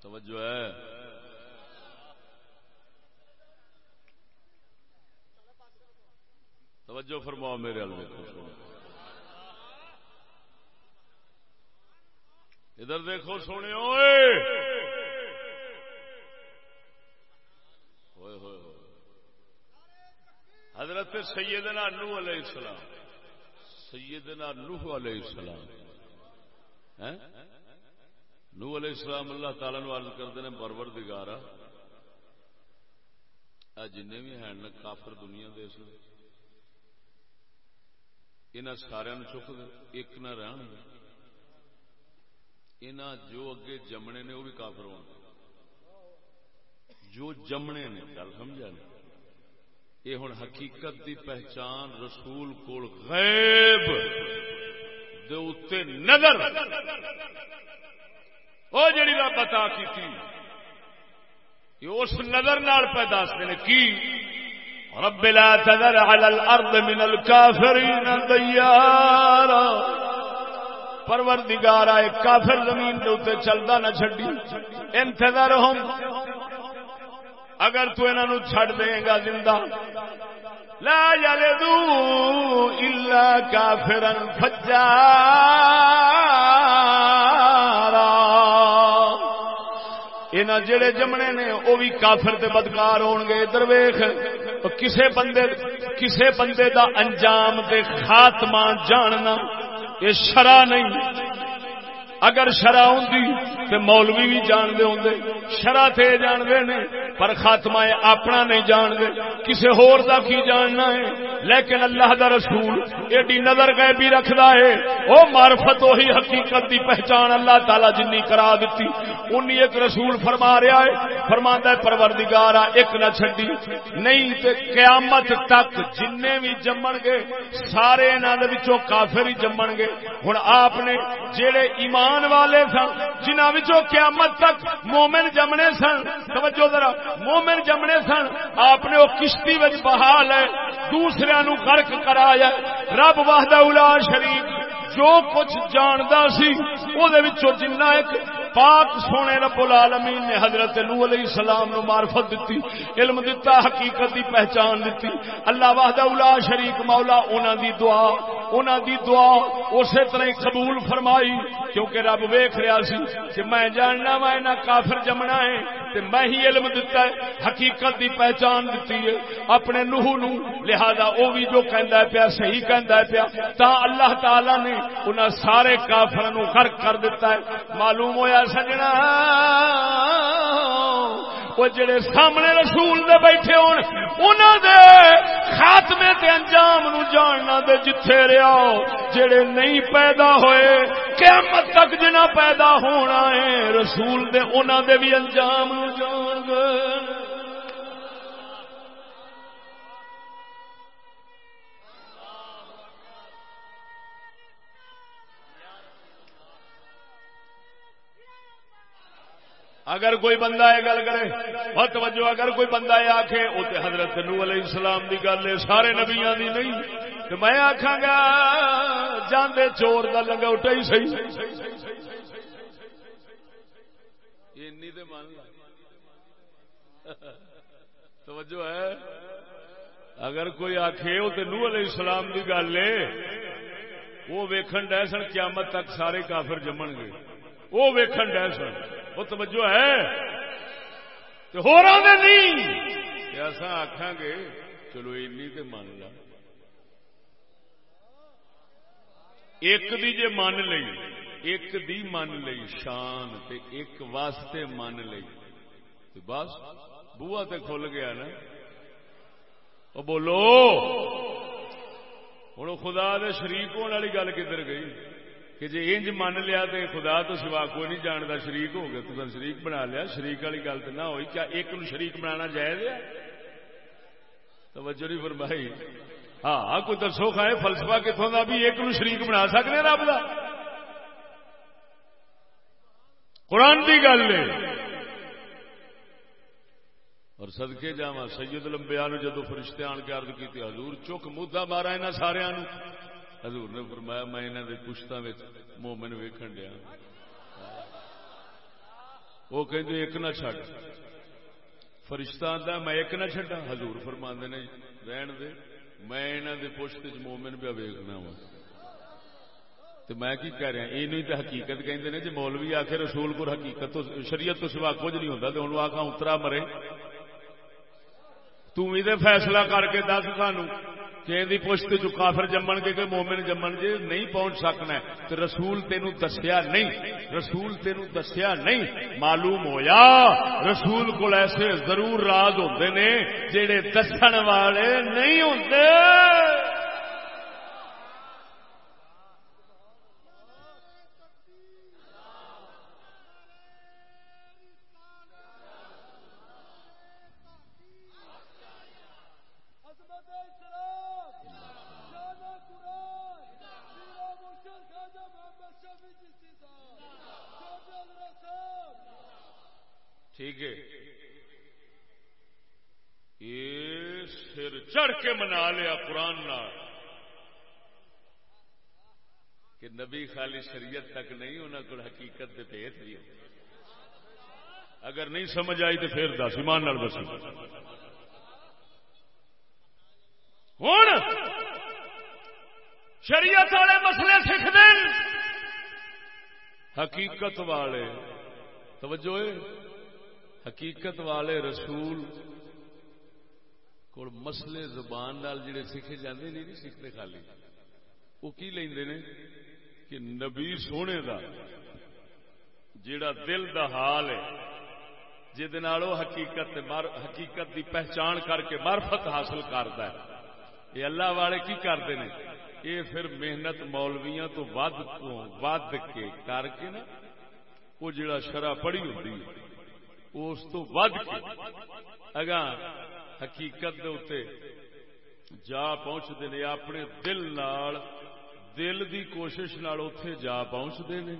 توجہ ہے۔ توجہ فرماؤ میرے ہل ادھر دیکھو سونے ہوئے حضرت سیدنا نوح علیہ السلام۔ سیدنا نوح علیہ السلام۔ نو علیہ السلام اللہ تعالی نو عرض کرتے ہیں برور دگارا جن بھی ہیں کافر دنیا دے ان سارا چک ایک نہ رہن ان جو اگے جمنے نے، وہ بھی کافر ہو جو جمنے نے، گل سمجھا یہ ہوں حقیقت دی پہچان رسول کو غیب دے نظر۔ وہ جڑی رب عطا کی تھی اس نظر نال پیدا نے کی رب لا تذر على الارض من الكافرين ديارا پروردگار ایک کافر زمین کے اتنے چلتا نہ چڈی انتظار ہوں۔ اگر تو انہوں چھڑ دیں گا زندہ۔ لا یلدو الا کافرا فجارا یہاں جڑے جمنے نے وہ بھی کافر تے بدکار ہون گے۔ درویخ کسے بندے کسے بندے دا انجام دے خاتمہ جاننا، یہ شرع نہیں۔ اگر شرع ہوں تو مولوی بھی جانتے ہوں شرع تے جانتے نے، پر خاتمہ اپنا نہیں جانتے کسی ہور دا کی جاننا ہے؟ لیکن اللہ دا رسول ایڈی نظر گئے بھی رکھدا ہے۔ او معرفت وہی حقیقت دی پہچان اللہ تعالی جنی کرا دیتی انی ایک رسول فرما رہا ہے فرماندا ہے پروردگار ایک نہ چھڈی۔ نہیں تے قیامت تک جن بھی جمن گے، سارے انہاں دے وچوں کافر ہی جمن گے۔ ہن آپ نے جڑے ایمان ایمان والے سن جنہوں قیامت تک مومن جمنے سن۔ توجہ ذرا، مومن جمنے سن، آپ نے وہ کشتی وج بہا لے، دوسرے نو غرق کرایا۔ رب واہدہ الا شریف جو کچھ جاندا سی او دے وچوں جنہ ایک پاک سونے رب العالمین نے حضرت نو علیہ السلام نو معرفت دیتی علم دیتا حقیقت دی پہچان دیتی اللہ وحدہ الا شریک مولا، انہاں دی دعا انہوں دی دعا اسی طرح قبول فرمائی۔ کیونکہ رب ویخ رہا سی کہ میں جاننا وا یہاں کافر جمنا ہے، تے میں ہی علم دتا ہے، حقیقت دی پہچان دیتی ہے۔ اپنے نوح نو، لہذا او بھی جو کہندا ہے پیا، صحیح کہندا ہے پیا۔ تا اللہ تعالی نے انہاں سارے کافراں نو غرق کر دیتا ہے۔ معلوم ہویا سجنا؟ وہ جڑے سامنے رسول دے بیٹھے ہون، انہاں دے خاتمے تے انجام نو جاننا دے جتھے رہیا جڑے نہیں پیدا ہوئے، قیامت تک جنا پیدا ہونا ہے، رسول دے، انہاں دے بھی انجام نو جان گے۔ اگر کوئی بندہ یہ گل کرے، بہت توجہ، اگر کوئی بندہ یہ آخے وہ تو حضرت نو علیہ السلام کی گل ہے، سارے نبیا کی نہیں۔ تو میں آخا گا جانے چور کا لگا اٹھا ہی سی توجہ ہے۔ اگر کوئی آخے وہ تو نو علیہ السلام کی گل ہے، وہ ویکھن ڈہ سن، قیامت تک سارے کافر جمن گے۔ وہ ویکھن ڈہ سن۔ وہ توجہ ہے؟ تو ہو رہا نہیں۔ ایسا آخان گے، چلو اینی تے مان لا۔ ایک دی جے مان لئی، ایک دی مان لئی شان تے ایک واسطے مان لئی۔ تے بس بوا تے کھل گیا نا۔ وہ بولو ہوں خدا دے شریک ہونے والی گل کدھر گئی؟ کہ جی انج من لیا تو خدا تو سوا کوئی نہیں جانتا شریک ہو گیا، تو شریک بنا لیا۔ شریک والی گل تو نہ ہوئی، کیا ایک نو شریک بنانا جائز ہے؟ توجہ نہیں فرمائی۔ ہاں, ہاں، کوئی دسو کھائے فلسفہ کتوں کا بھی ایک نو شریک بنا سکتے رب کا قرآن کی گل ہے اور سدکے جا سید لمبیا جدو فرشتے آن کے ارد کی حضور چک مدا مارا یہاں سارا حضور نے فرمایا میں انہوں نے پشتوں مومن ویکن دیا۔ وہ کہ ایک نہ چڈ فرشتہ آتا میں ایک نہ چڈا حضور فرما نے، رہن دے، میں انہوں نے پشت چ مومن پہ ویکنا وا۔ تو میں کی کہہ رہا ہاں، یہ تو حقیقت کہتے ہیں جی مولوی آ کے رسول کو حقیقت تو، شریعت تو سوا کچھ نہیں ہوتا تو ہوں آخا اترا مرے۔ تم فیصلہ کر کے دس سانو۔ کہ پوچھتے جو کافر جمن گے کہ مومن جمن گے، نہیں پہنچ سکنا تو رسول تین دسیا نہیں۔ رسول تین دسیا نہیں۔ معلوم ہویا، رسول کو ایسے ضرور راز ہوتے نے جہے دسن والے نہیں ہوتے ٹھیک ہے یہ سر چڑھ کے منا لیا قرآن کہ نبی خالی شریعت تک نہیں انہوں کو حقیقت دے پیت بھی اگر نہیں سمجھ آئی تو پھر دس، ایمان نال ہوں شریعت والے مسئلے سیکھ دیں حقیقت والے، توجہ حقیقت والے رسول کو مسلے زبان نال جڑے سیکھے جاندے نہیں نہیں سیکھتے خالی۔ وہ کی لیندے نے؟ کہ نبی سونے دا جڑا دل دا حال ہے جہد حقیقت حقیقت دی پہچان کر کے معرفت حاصل کرتا ہے۔ یہ اللہ والے کی کرتے ہیں یہ پھر محنت مولویاں تو ود ود کے کر کے نا، وہ جڑا شرح پڑی ہوتی ہے، اس تو ود کے۔ حقیقت دے اتے جا پہنچتے ہیں اپنے دل نال، دل دی کوشش نال اتے جا پہنچتے ہیں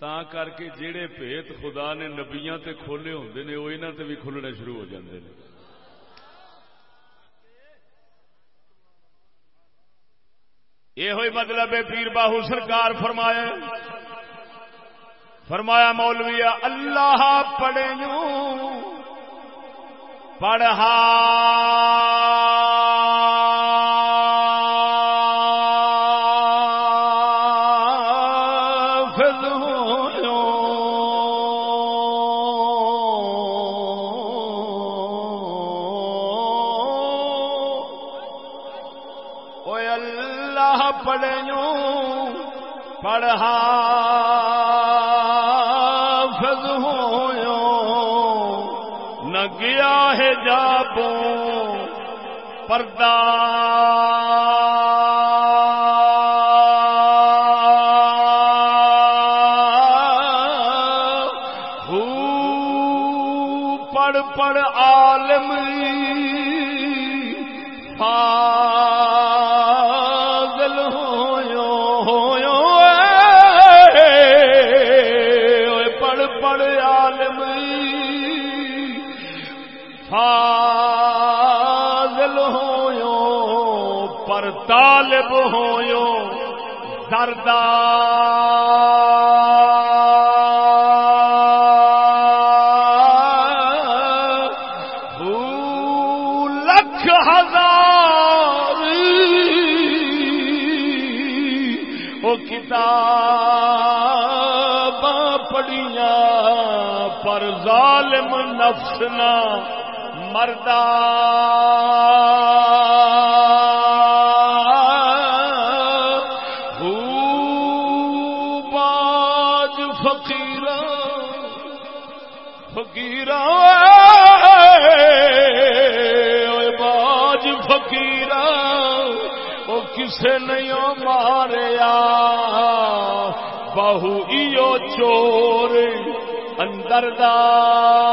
تا کر کے جڑے پیت خدا نے نبیاں تے کھولے ہوندے نے وہ انہاں تے بھی کھلنے شروع ہو جاندے نے۔ یہ ہوئی مطلب ہے، پیر باہو سرکار فرمایا فرمایا مولوی اللہ پڑھے پڑھا۔ طالب ہویو سردار لکھ ہزار۔ وہ کتاب پڑھیاں پر ظالم نفس نہ مردہ۔ ایو چور اندر ادر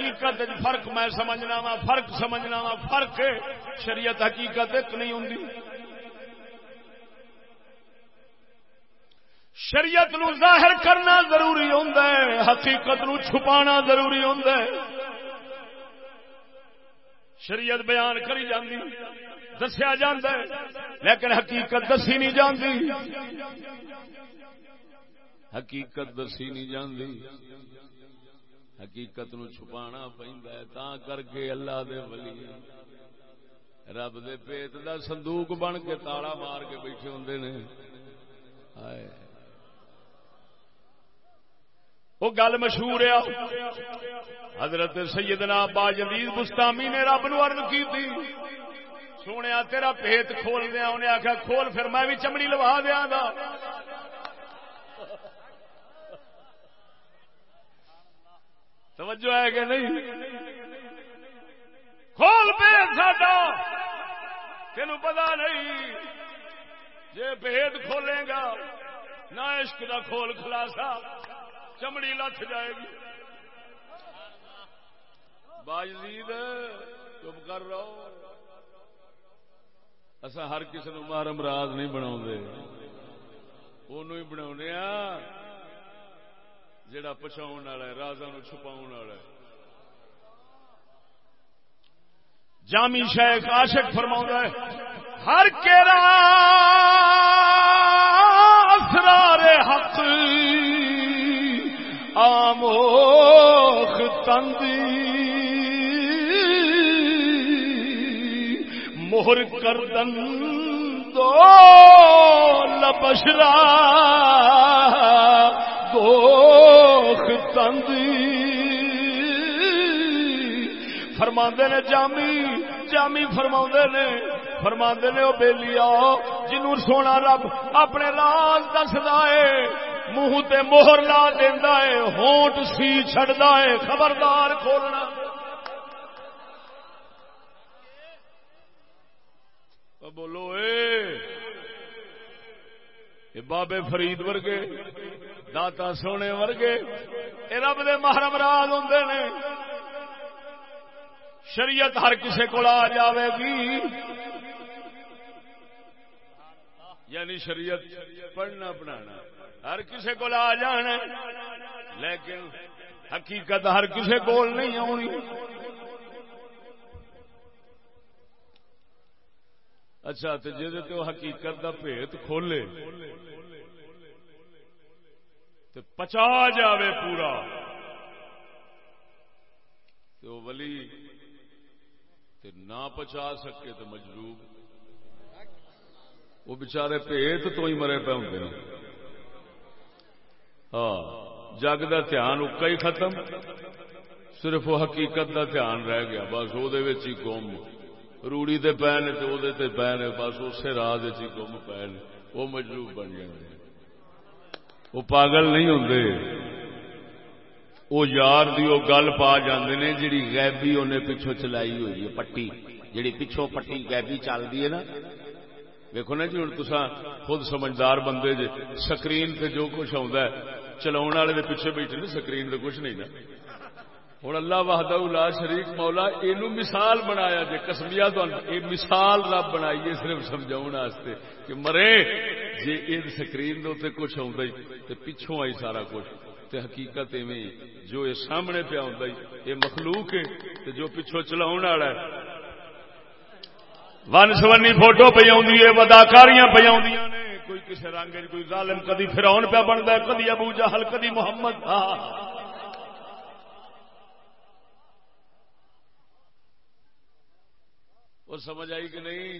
حقیقت فرق میں سمجھنا وا فرق سمجھنا وا فرق شریعت حقیقت ایک نہیں ہوں شریعت نو ظاہر کرنا ضروری ہوں حقیقت نو چھپانا ضروری ہوں شریعت بیان کری جاندی، دسیا جاندہ ہے، لیکن حقیقت دسی نہیں جاندی۔ حقیقت دسی نہیں جاندی۔ حقیقت نو چھپانا پہندا ہے، تا کر کے اللہ دے ولی۔ رب دے پیت دا صندوق بن کے تالا مار کے بیٹھے ہوندے نے۔ ہائے وہ گل مشہور ہے۔ حضرت سیدنا با جدید بستامی نے رب نو عرض کی تھی سونے تیرا پیت کھول دیا، انہیں آخیا کھول، پھر میں بھی چمڑی لوا دیا گا۔ توجہ ہے کہ نہیں؟ کھول پیت ساڈا تین پتا نہیں جی پیت کھولے گا، نہ عشق کا کھول خلاصا چمڑی لتھ جائے گی۔ باجید چپ کر رہو۔ اصا ہر کسی نو محرم راز نہیں بنا ہی بنا جڑا پچھاؤ والا ہے رازا نو چھپاؤ والا ہے۔ جامی شیخ عاشق فرما ہے، ہر کیرا اسرار حق، آموخ تندی مہر کردن دو لبشرا دوخ تندی فرما نے جامی جامی فرما نے فرما نے وہ بےلی جنوں سونا رب اپنے راز دسدا ہے منہ تے موہر لا دینا ہے ہونٹ سی چڑھتا ہے خبردار کھولنا بولو اے بابے فرید ورگے داتا سونے ورگے، اے رب دے محرم راز ہوں نے۔ شریعت ہر کسے کو آ جاوے گی۔ یعنی شریعت پڑھنا، پڑھانا۔ ہر کسے کو آ جانا لیکن حقیقت ہر کسے کول نہیں آنی۔ اچھا تو جی حقیقت دا بھیت کھولے۔ تو پچا جاوے پورا۔ تو ولی تے نہ پچا سکے تو مجروب وہ بچارے پیت تو ہی مرے پہ ہوں ہاں جگ کا دھیان اکا ہی ختم، صرف وہ حقیقت کا دھیان رہ گیا۔ بس وہ گم۔ روڑی دے پے نے تو وہ پے نے بس اسی راہ ہی گم پے نے وہ مجروب بن جائے وہ پاگل نہیں ہوں وہ یار دی وہ گل پا جاندے نے جڑی غیبی انہیں پچھوں چلائی ہوئی ہے، پٹی۔ جڑی پچھوں پٹی غیبی چلتی ہے نا۔ دیکھو نا جی ہوں تسا خود سمجھدار بندے جی سکرین تے جو کچھ آتا چلا والے دے پیچھے بیٹھے نا، سکرین تے کچھ نہیں نا۔ ہوں اللہ وحدہ لا شریف مولا یہ مثال بنایا جی کسمیا یہ مثال رب بنائی ہے صرف سمجھا کہ مرے جی یہ سکرین دے کچھ آ پچھوں آئی سارا کچھ، تے حقیقت ایویں جو یہ سامنے پیا ہوں یہ مخلوق ہے، تے جو پچھو چلاؤ والا ہے۔ ون سونی فوٹو پہ آدھی ہے اداکاریاں پہ آدی کوئی کسی رنگ کوئی ظالم، کدی فراؤن پیا بنتا ہے، کدی ابو جہل، کدی محمد ہاں۔ وہ سمجھ آئی کہ نہیں؟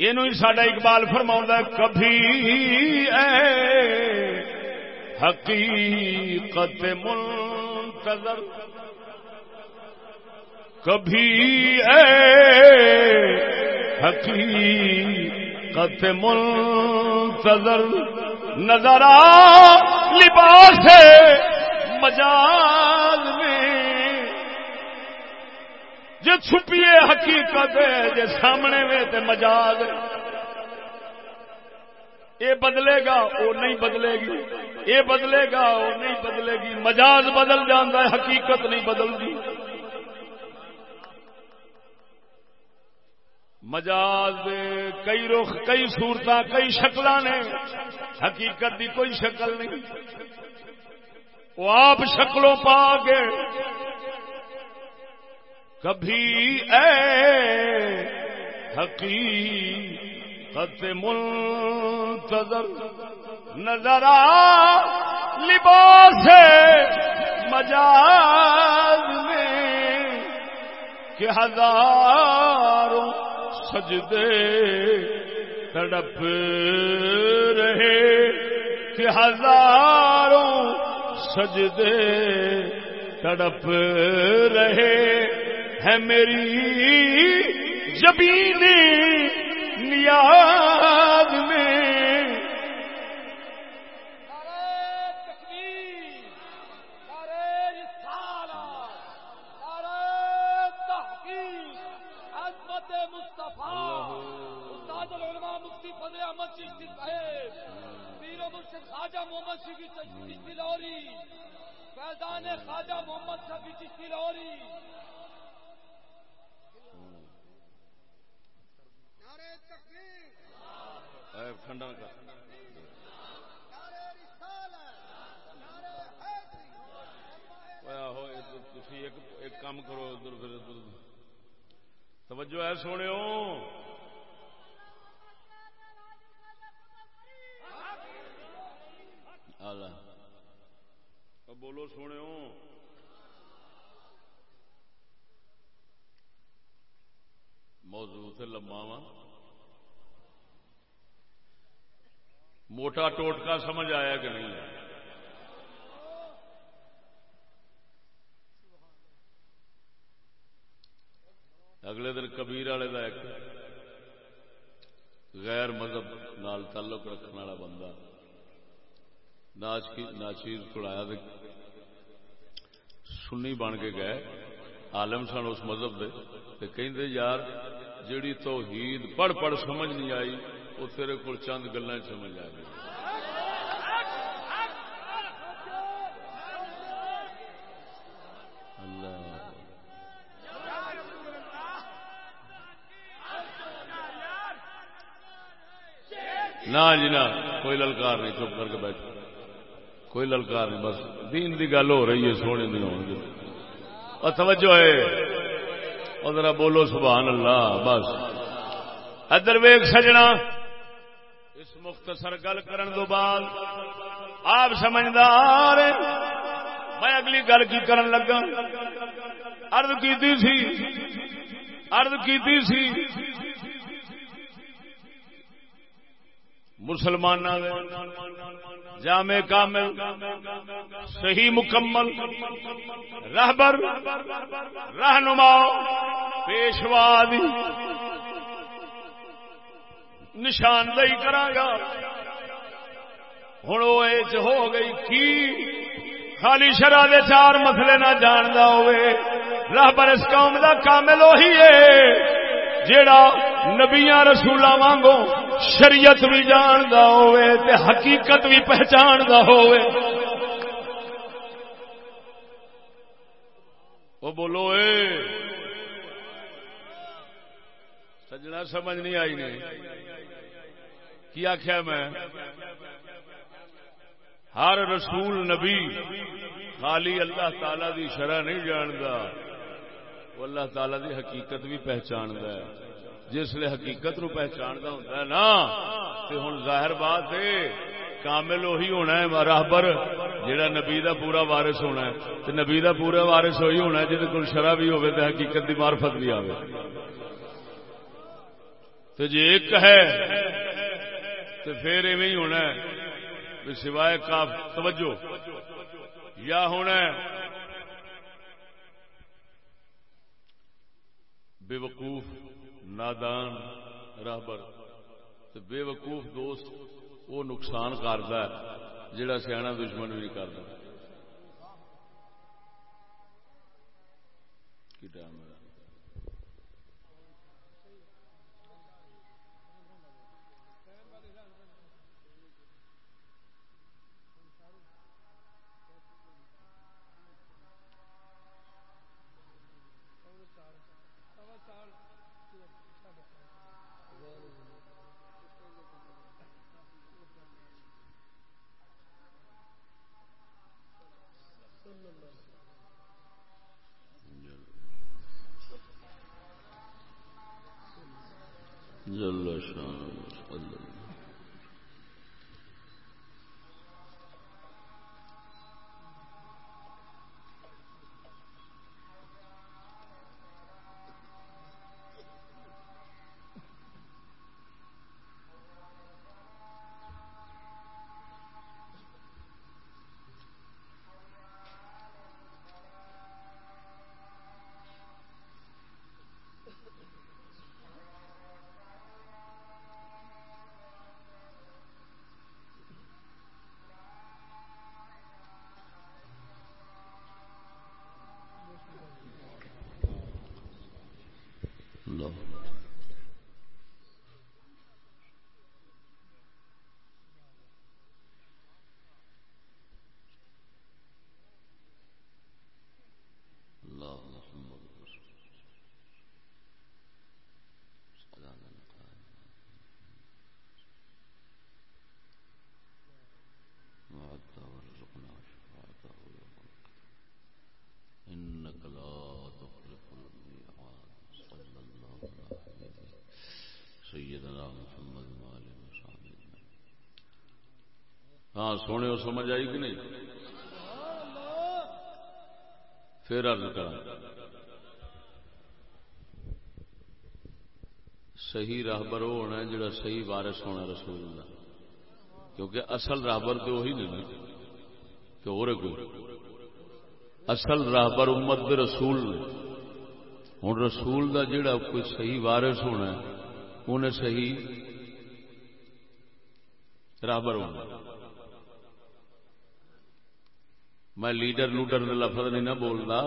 یہ سڈا اقبال فرما کبھی اے حقیقت منتظر، کبھی اے حقیقت منتظر نظر آ لباس مجاز جو چھپیے حقیقت جی سامنے میں تے مجاز یہ بدلے گا وہ نہیں بدلے گی۔ یہ بدلے گا وہ نہیں بدلے گی۔ مجاز بدل جانا ہے، حقیقت نہیں بدلتی۔ مجاز کئی رخ، کئی صورت کئی شکل نے۔ حقیقت دی کوئی شکل نہیں۔ وہ آپ شکلوں پا کے کبھی اے حقیقت منتظر نظر آ، لباس مجاز میں کہ ہزاروں سجدے تڑپ رہے کہ ہزاروں سجدے تڑپ رہے ہے میری جبین نیاز میں۔ خواجہ محمد شفیع چشتی لاہوری فیضان خواجہ محمد شفیع چشتی لاہوری کھنڈن کا ایک کام کرو ادھر پھر ادھر۔ توجہ ہے سونے بولو سونے موضوع سے لمبا وا۔ موٹا ٹوٹکا سمجھ آیا کہ نہیں اگلے دن کبیر والے کا ایک غیر مذہب نال تعلق رکھنے والا بندہ ناچ کی ناچیز کڑایا سنی بن کے گئے۔ عالم سن اس مذہب دے تے کہندے یار جیڑی توحید پڑھ پڑھ سمجھ نہیں آئی وہ تیرے کو چند گلیں سمجھ آ گئی۔ نہ جی نہ، کوئی للکار نہیں، چپ کر کے بیٹھ کوئی للکار نہیں، بس دین دی گل ہو رہی ہے، سونے دن ہو اور توجہ ہے۔ اور ذرا بولو سبحان اللہ، بس۔ ادر ویگ سجنا۔ مختصر گل کرن دو بعد، آپ سمجھدار میں اگلی گل کی کرن لگا۔ ارد کی سی ارد کی سی۔ مسلمان جامع کامل، صحیح مکمل رہبر، رہنما، پیشوا دی نشاندہی کرانگا ہوں وہ ہو گئی کی؟ خالی شرح دے چار مسلے نہ جاندا ہوئے۔ رہبر اس قوم دا کامل وہی ہے، جیڑا نبیاں رسولاں وانگو شریعت بھی جاندا ہوئے تے حقیقت بھی پہچاندا ہوئے۔ وہ بولو اے، سجنا سمجھ نہیں آئی نہیں۔ کی آخیا میں؟ ہر رسول نبی، خالی اللہ تعالی دی شرح نہیں جانتا وہ اللہ تعالی دی حقیقت بھی پہچاندا ہے۔ جس لیے حقیقت نو پہچاندا ہوتا ہے نا تو ہن ظاہر بات ہے، کامل وہی ہونا ہے راہبر جہاں نبی دا پورا وارث ہونا ہے۔ تو نبی دا پورا وارث وہی ہونا ہے جہد کول شرح بھی ہوے تے حقیقت دی معرفت بھی آوے۔ تو جی ایک ہے تو پھر ایویں ہی ہونا ہے سوائے کاف توجہ۔ یا ہونا ہے بے وقوف، نادان راہبر بے وقوف دوست وہ نقصان کرتا ہے جڑا سیاح دشمن بھی نہیں کرتا جل سونے سمجھ آئی کہ نہیں؟ پھر عرض کرا صحیح راہبر وہ ہونا جڑا صحیح وارث ہونا رسول اللہ۔ کیونکہ اصل راہبر تو وہی نہیں نا کہ اور کوئی۔ اصل راہبر امت دے رسول نے۔ ہوں رسول دا جڑا کوئی صحیح وارث ہونا ہے انہیں صحیح رابر ہونا میں لیڈر لوڈر لفظ نہیں نہ بولنا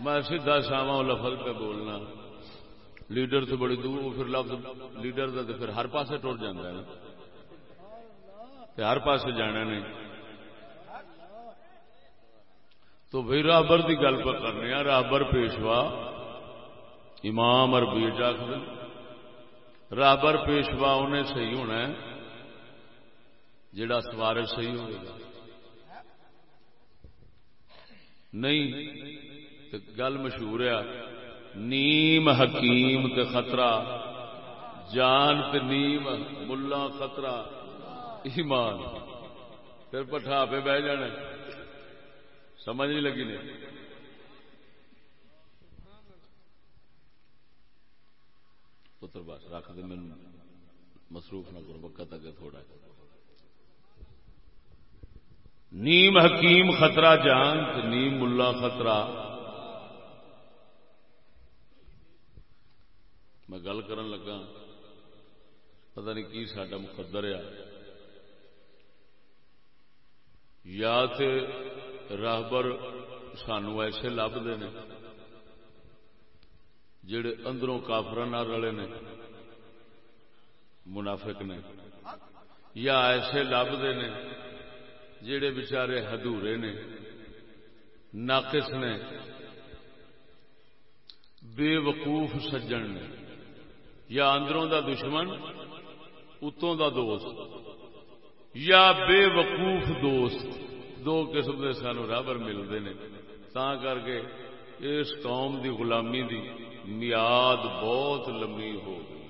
میں سیدھا شاوا لفظ پہ بولنا۔ لیڈر تو بڑی دور، پھر لفظ لیڈر کا تو پھر ہر پاسے ٹر جانا ہے نا۔ ہر پاسے جانا نہیں۔ تو بھائی رابر کی گل پہ کرنے رابر پیشوا۔ امام اور بیٹ آخر رابر پیشوا انہیں صحیح ہونا ہے۔ جڑا سوار صحیح ہوگا نہیں گل مشہور ہے، نیم حکیم تے خطرہ، جان تے نیم ملا خطرہ، ایمان۔ پھر پٹھا پہ بہ جانا سمجھ نہیں لگی نہیں پتر بس، رکھ دے مین مصروف نہ کرو وقت اگے تھوڑا۔ نیم حکیم خطرہ جان نیم ملا خطرہ۔ میں گل کرن لگا، پتہ نہیں کی ساڈا مقدر ہے۔ یا تے راہبر سانو ایسے لبتے ہیں جڑے اندروں کافر رلے نے، منافق نے، یا ایسے لبتے ہیں جڑے بچارے ہدورے نے، ناقص نے بے وقوف سجن نے، یا اندروں دا دشمن، اتوں دا دوست، یا بے وقوف دوست، دو قسم کے سانو رابر ملتے ہیں تا کر کے اس قوم دی غلامی دی میاد بہت لمبی ہو گئی۔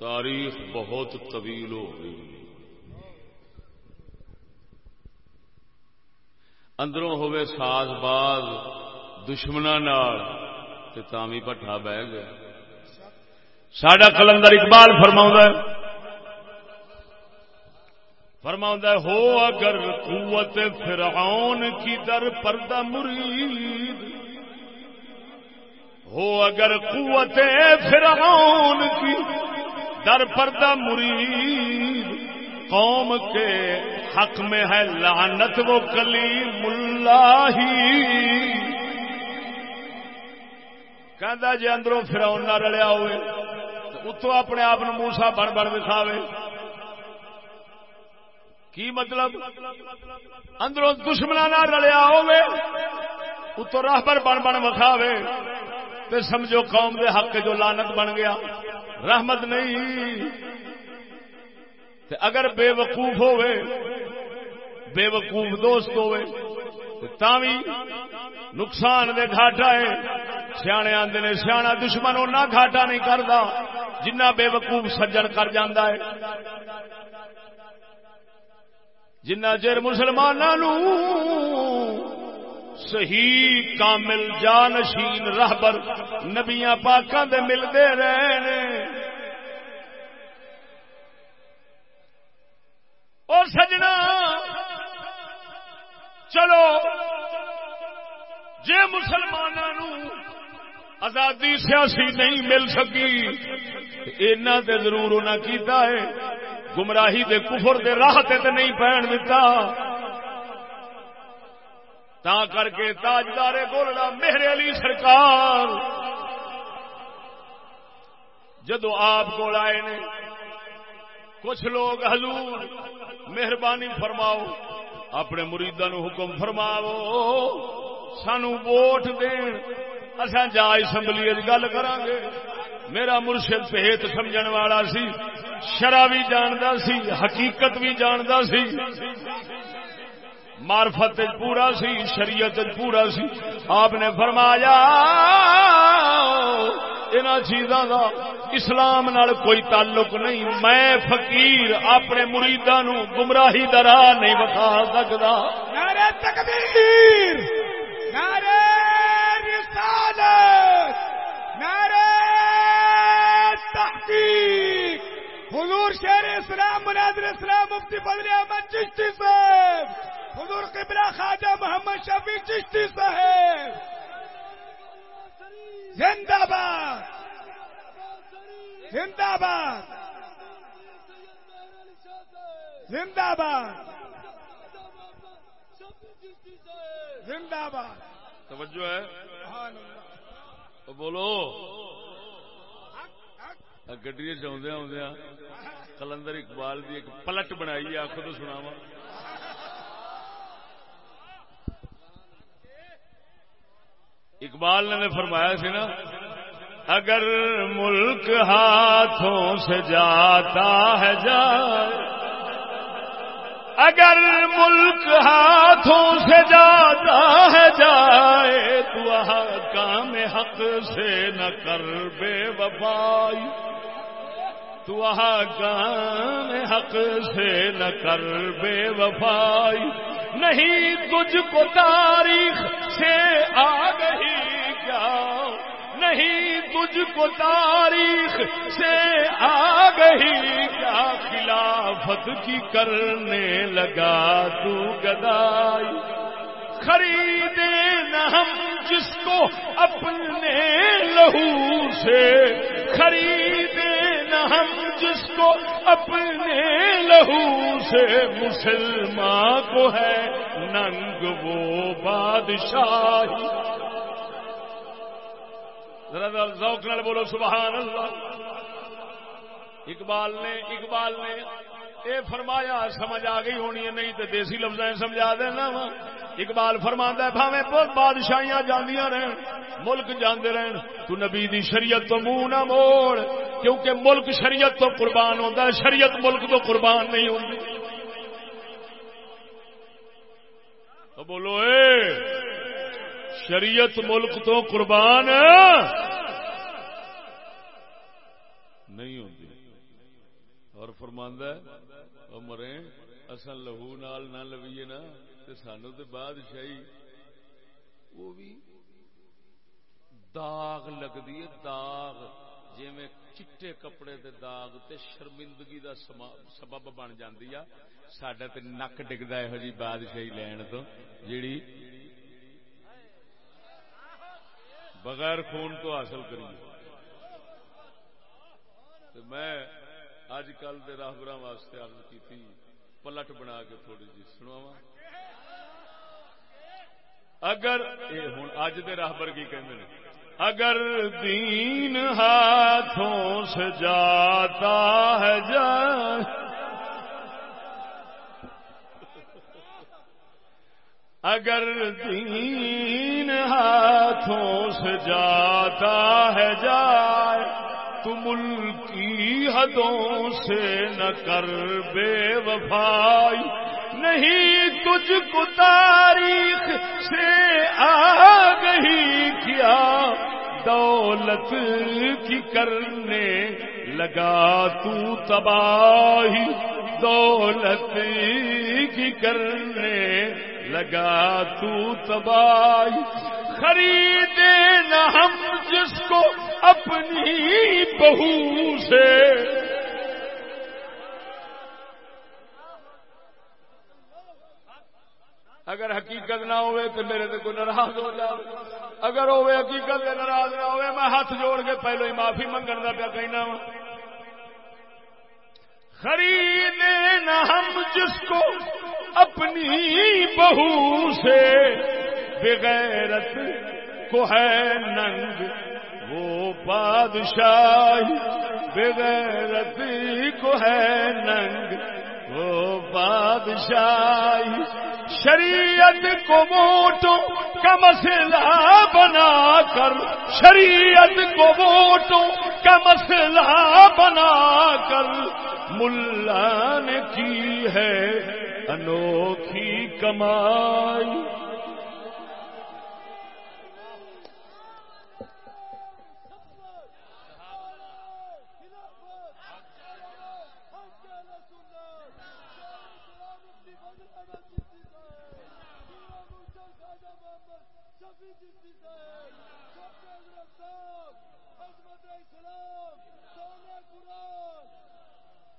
تاریخ بہت طویل ہو گئی۔ اندروں ہوئے ساز باز دشمنا تامی پٹھا بہ گیا۔ سڈا کلندر اقبال فرما فرما ہو اگر قوت فرعون کی در پردہ مرید، ہو اگر قوت فرعون کی در پردہ مرید قوم کے حق میں ہے لعنت، وہ کلی ملا ہی۔ کہ جی اندروں فراؤن نہ رلیا ہوئے اتو اپنے آپ موسا بن بن دکھاوے۔ کی مطلب؟ اندروں دشمنا نہ رلیا ہوئے اتو راہبر بن بن وکھاوے۔ تے سمجھو قوم دے حق جو لانت بن گیا۔ رحمت نہیں۔ تے اگر بے وقوف ہوئے بے وقوف دوست ہوئے تاوی نقصان دے گھاٹا ہے۔ سیانے آندے نے سیاح دشمن اُنہ گھاٹا نہیں کرتا جنہ بے وقوف سجن کر جاندہ ہے۔ جنہ چر مسلمانوں صحیح کامل جانشین راہبر نبیاں پاکاں دے ملتے رہے او سجنا، چلو، جے مسلمانوں آزادی سیاسی نہیں مل سکی، اینا تے ضرور انہاں کیتا ہے، گمراہی دے کفر دے راہ تے تے نہیں پہن دیتا تا کر کے تاجدار بولنا میرے علی سرکار، جدو آپ کو آئے نے کچھ لوگ حضور، مہربانی فرماؤ، اپنے مریداں نو حکم فرماو سانو ووٹ دین اصا جا اسمبلی گل کران گے میرا مرشد پہت سمجھن والا سی، شرع بھی جاندا سی، حقیقت بھی جاندا سی۔ مارفت پورا سی، شریعت پورا سی۔ آپ نے فرمایا ان چیزاں کا اسلام نال کوئی تعلق نہیں۔ میں فقیر اپنے مریداں نو گمراہی درا نہیں بتا سکتا نعرہ تکبیر، نعرہ رسالت، نعرہ تحقیق۔ حضور شیر اسلام، مناظر اسلام، مفتی فضل احمد چشتی صاحب۔ حضور قبلہ خواجہ محمد شفیع چشتی صاحب۔ زندہ باد زندہ باد زندہ باد زندہ باد توجہ ہے بولو گڈی چاہدیا آدیا کلندر اقبال کی ایک پلٹ بنائی آخو تو سناوا اقبال نے فرمایا سی نا، اگر ملک ہاتھوں سے جاتا ہے جائے، اگر ملک ہاتھوں سے جاتا ہے جائے، تو کام حق سے نہ کر بے وفائی۔ تو کام حق سے نہ کر بے وفائی۔ نہیں تجھ کو تاریخ سے آ گئی کیا۔ نہیں تجھ کو تاریخ سے آ گئی کیا۔ خلافت کی کرنے لگا تو گدائی۔ خریدے نہ ہم جس کو اپنے لہو سے خریدے نہ ہم جس کو اپنے لہو سے مسلمان کو ہے ننگ وہ بادشاہی۔ ذرا ذوق نال بولو، سبحان اللہ۔ اقبال نے اقبال نے، اے فرمایا، سمجھ آ گئی ہونی ہے، نہیں تو دیسی لفظ سمجھا دینا وا۔ اقبال فرما بھاوے بہت بادشاہیاں جاندیاں رہن، ملک جاندے رہن، تو نبی دی شریعت تو منہ نہ موڑ، کیونکہ ملک شریعت تو قربان ہوتا ہے، شریعت ملک تو قربان نہیں ہوتی تو بولو، اے، شریعت ملک تو قربان نہیں ہوتی اور فرماندہ مرے اصل لہو نال نہ لویے نا۔ تو سانو تو بادشاہی، وہ بھی داغ لگتی ہے، داغ جی میں چٹے کپڑے دے داغ تے شرمندگی دا سبب بن جاندی ہے سڈا تے نک ڈگتا ہے جی بادشاہی لین تو، جیڑی بغیر خون تو حاصل کریے میں اج کل کے راہبر واسطے عرض کیتی، پلٹ بنا کے تھوڑی جی سنوا اگر ہوں اج دے راہبر کی کہتے ہیں اگر دین ہاتھوں سے جاتا ہے جائے اگر دین ہاتھوں سے جاتا ہے جائے تو ملکی حدوں سے نہ کر بے وفائی۔ نہیں تجھ کو تاریخ سے آ گئی کیا، دولت کی کرنے لگا تو تباہی، دولت کی کرنے لگا تو تباہی۔ خریدے نہ ہم جس کو اپنی بہو سے اگر حقیقت نہ ہوئے تو میرے تو کوئی ناراض ہو جائے اگر ہوئے حقیقت سے ناراض نہ ہوئے، میں ہاتھ جوڑ کے پہلو ہی معافی منگن کا پیا کہنا وا۔ خریدے نہ ہم جس کو اپنی بہو سے بغیرت کو ہے ننگ، وہ بادشاہی بغیرت کو ہے ننگ۔ بادشاہ بادشاہی، شریعت کو ووٹوں کا مسئلہ بنا کر، شریعت کو ووٹوں کا مسئلہ بنا کر ملا نے کی ہے، انوکھی کمائی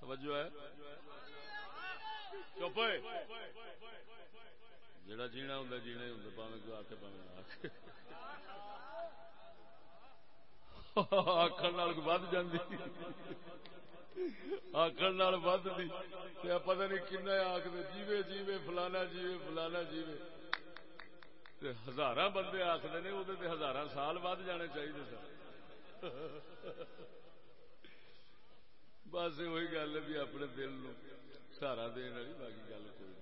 توجہ ہے چپ جڑا جینا ہوں جینا ہوں پاوے کو آ کے پاوے آ کے آخر ود جی آخر ود پتہ نہیں کن آخر جیوے جیوے فلانا جیوے فلانا جیوے ہزار بندے آخر نے وہ ہزار سال ود جانے چاہیے سر بس وہی گل ہے بھی اپنے دل نو سہارا دن والی باقی گل کوئی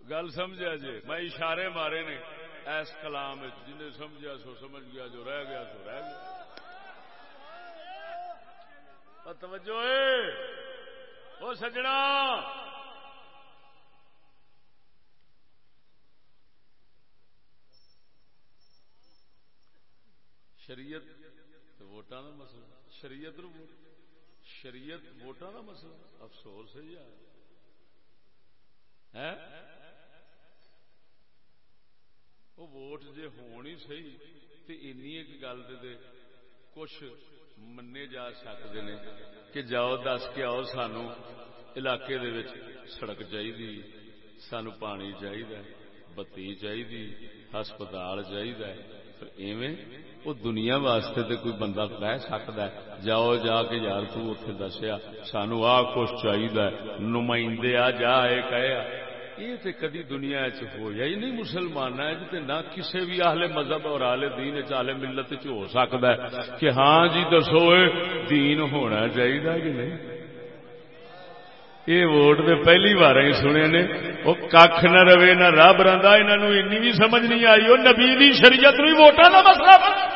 گل سمجھا جی میں اشارے مارے نے ایس کلام جنہیں سمجھا سو سمجھ گیا، جو رہ گیا سو رہ گیا۔ توجہ سجنا۔ شریعت ووٹان کا مسئلہ۔ شریعت شریعت ووٹان کا مسئلہ۔ افسوس ہے یار۔ وہ ووٹ جی ہونی سی تو ایک گل دے کچھ منے جا سکتے ہیں کہ جاؤ دس کے آؤ سانو علاقے دے وچ سڑک چاہیے سانو پانی چاہیے بتی چاہیے ہسپتال چاہیے ایویں وہ دنیا واسطے تے کوئی بندہ کہہ سکتا ہے جاؤ جا کے یار تو اتنے دسیا سانو آ کچھ چاہیے نمائندے آ جا کہ یہ تے کدی دنیا ہویا ہی نہیں مسلمان تے نہ کسی بھی آہل مذہب اور آل دین آل ملت چ ہو سکتا ہے کہ ہاں جی دسو دین ہونا چاہیے کہ نہیں؟ یہ ووٹ تو پہلی بار ہی سنے نے، وہ کھ نہ رہے، نہ رب رہا انہوں بھی سمجھ نہیں آئی، وہ نبی شریعت بھی ووٹان کا مسئلہ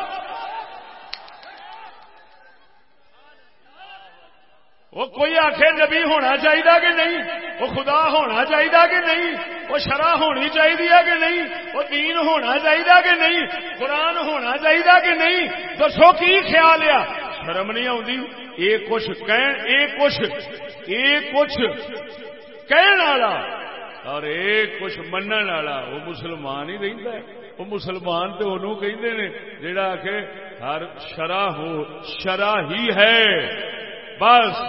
وہ کوئی آخ نبی ہونا چاہیے کہ نہیں؟ وہ خدا ہونا چاہیے کہ نہیں؟ وہ شرح ہونی چاہیے کہ نہیں؟ وہ دین ہونا چاہیے کہ نہیں؟ قرآن ہونا چاہیے کہ نہیں؟ دسو کی خیال ہے؟ شرم نہیں آتی یہ کچھ کچھ کچھ۔ کہن والا؟ اور ایک کچھ منن والا۔ وہ مسلمان ہی رہتا ہے۔ وہ مسلمان تو انہوں کہتے ہیں جڑا کہ ہر شرح ہو شرح ہی ہے۔ بس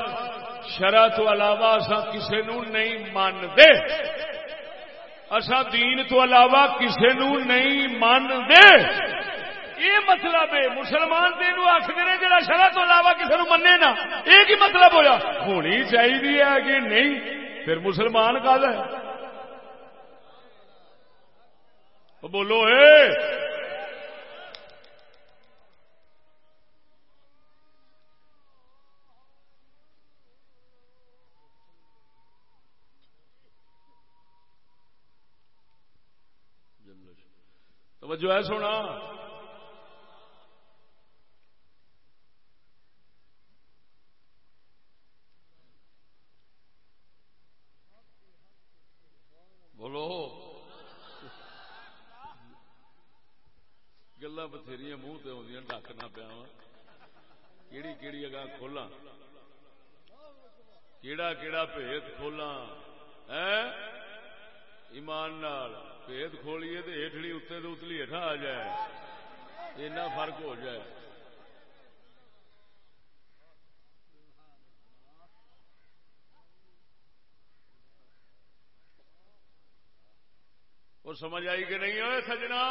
شرح تو علاوہ اصا کسی نو نہیں مانتے۔ اصا دین تو علاوہ کسی نو نہیں مانتے۔ یہ مطلب ہے، مسلمان تین آخر نے جڑا شرح تو علاوہ کسی نو منے نا۔ یہ کی مطلب ہوا ہونی چاہیے کہ نہیں؟ پھر مسلمان کا بولو، اے! توجہ ہے سونا۔ بولو۔ گلا بتھیری منہ تو آدی ڈاکنا پیا کیڑی کیڑی اگا کھولا کیڑا کیڑا بھیت کھولا ایمان نال پیت کھولیے تو ہیٹڑی اتنے تو اتلی ہٹا آ جائے اینا فرق ہو جائے۔ وہ سمجھ آئی کہ نہیں ہوئے سجنا؟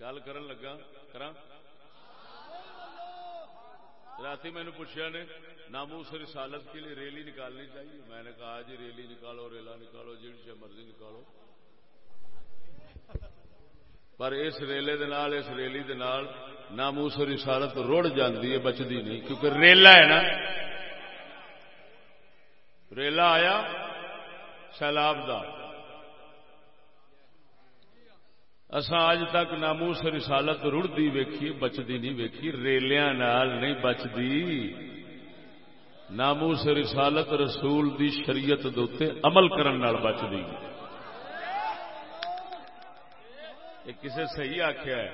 گل کرن لگا رات میں نے پوچھا نے ناموس رسالت کے لیے ریلی نکالنی چاہیے؟ میں نے کہا جی ریلی نکالو، ریلا نکالو جی سے مرضی نکالو۔ پر اس ریلے دنال اس ریلی دنال ناموس رسالت رڑ جاندی ہے بچتی نہیں۔ کیونکہ ریلا ہے نا۔ ریلا آیا سیلاب کا اصا اج تک ناموس رسالت رڑتی ویکھی بچتی نہیں ویکھی، ریلیاں نال نہیں بچتی ناموس رسالت رسول دی شریعت دوتے عمل کرن نال بچتی کسے صحیح آخیا ہے،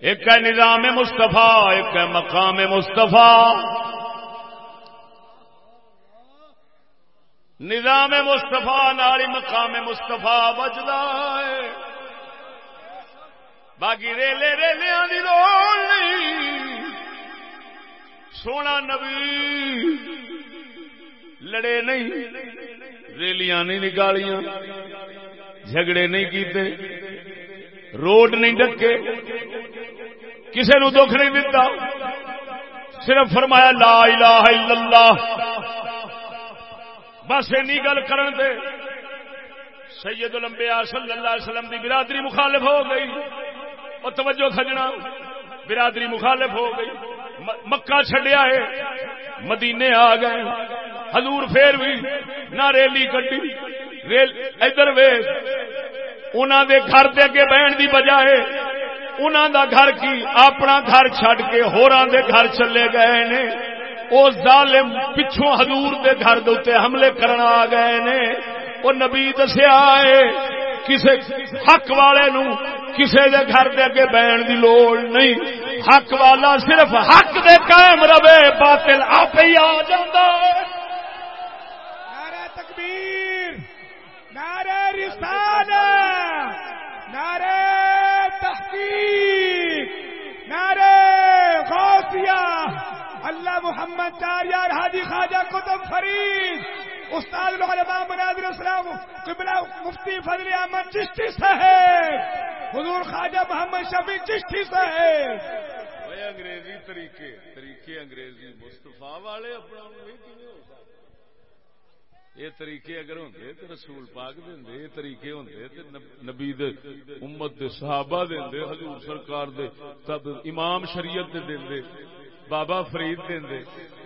ایک ہے نظام مستفا ایک ہے مقام مستفا نظام مستفا ناری مقام مستفا بچتا ہے۔ باقی ریلے ریلیا کی لوڑ نہیں۔ سونا نبی لڑے نہیں، ریلیاں نہیں نکالیاں، جھگڑے نہیں کیتے، روڈ نہیں ڈکے کسی نو دکھ نہیں دتا۔ صرف فرمایا لا الہ الا اللہ۔ بس این گل کرن دے۔ سید الانبیاء صلی اللہ علیہ وسلم دی برادری مخالف ہو گئی۔ اور توجہ سجنا، برادری مخالف ہو گئی مکہ چڈیا ہے، مدینے آ گئے، حضور پھر بھی نہ ریلی کٹی ریل، ادھر وے انہوں دے گھر دے اگے بہن دی بجائے انہوں دا گھر کی اپنا گھر چھڈ کے ہوراں دے گھر چلے گئے نے، او ظالم پچھوں حضور دے گھر دے حملے کرنا آ گئے نے وہ نبی دسیا ہے کسے حق والے نو کسے دے گھر دے اگے بہن دی لوڑ نہیں۔ حق والا صرف حق دے قائم رہے، باطل آپ ہی آ جاتا ہے نعرہ تکبیر، نعرہ رسالہ، نعرہ تحقیق، نعرہ غوثیہ۔ اللہ محمد چار یار حاجی خواجہ کتب فرید۔ استاد العلماء مناظر اسلام قبلہ مفتی فضل احمد چشتی صاحب، حضور خواجہ محمد شفیع چشتی صاحب۔ انگریزی طریقے طریقے انگریزی مستفا والے اپنا یہ طریقے اگر ہوندے تو رسول پاک دے یہ طریقے ہوندے تو نبی دے، امت دے، صحابہ دے حضور سرکار دے، تب امام شریعت دے دے بابا فرید دے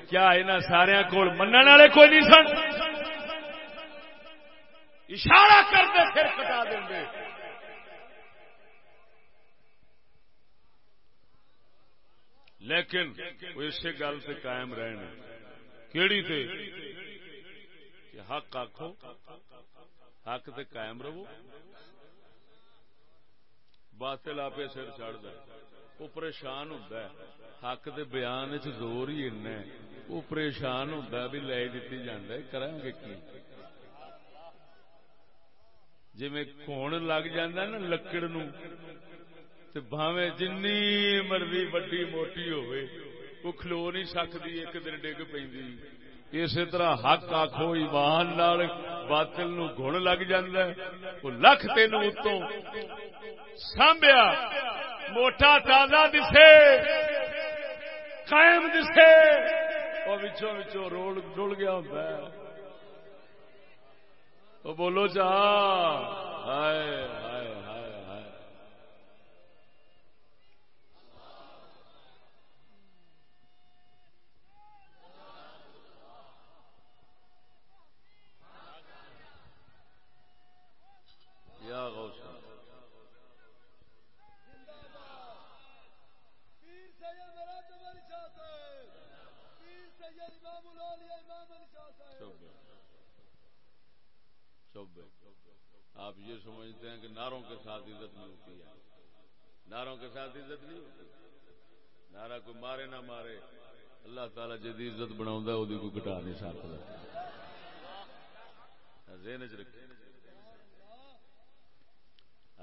کیا یہاں سارا کول من والے کوئی نہیں سن؟ اشارہ کرتے پھر کٹا دیں لیکن وہ اسی گل سے قائم رہنے کیڑی تے؟ کہ حق آخو حق تے قائم رہو۔ باطل آپ سر چڑھ دے۔ وہ پریشان ہوتا ہے حق دے بیان زور ہی ہے وہ پریشان ہوتا بھی لے دیتی جانا کریں گے کی جی کون لگ نا لکڑ نو بھاوے جن مرضی وڈی موٹی ہوئے وہ کھلو نہیں سکتی ایک دن ڈگ پی اسی طرح حق آخو ایمان نال باطل نو گن لگ وہ لکھ تین اتوں سانبیا موٹا تازہ دسے، قائم دسے۔ وہ رول ڈل گیا ہوتا ہے۔ تو بولو چا ہائے ہائے ہائے ہائے۔ یا غوث آپ یہ سمجھتے ہیں کہ ناروں کے ساتھ عزت نہیں ہوتی ہے۔ ناروں کے ساتھ عزت نہیں ہوتی۔ نارا کوئی مارے نہ مارے اللہ تعالی جی عزت بنا وہ کوئی گٹا نہیں سکتا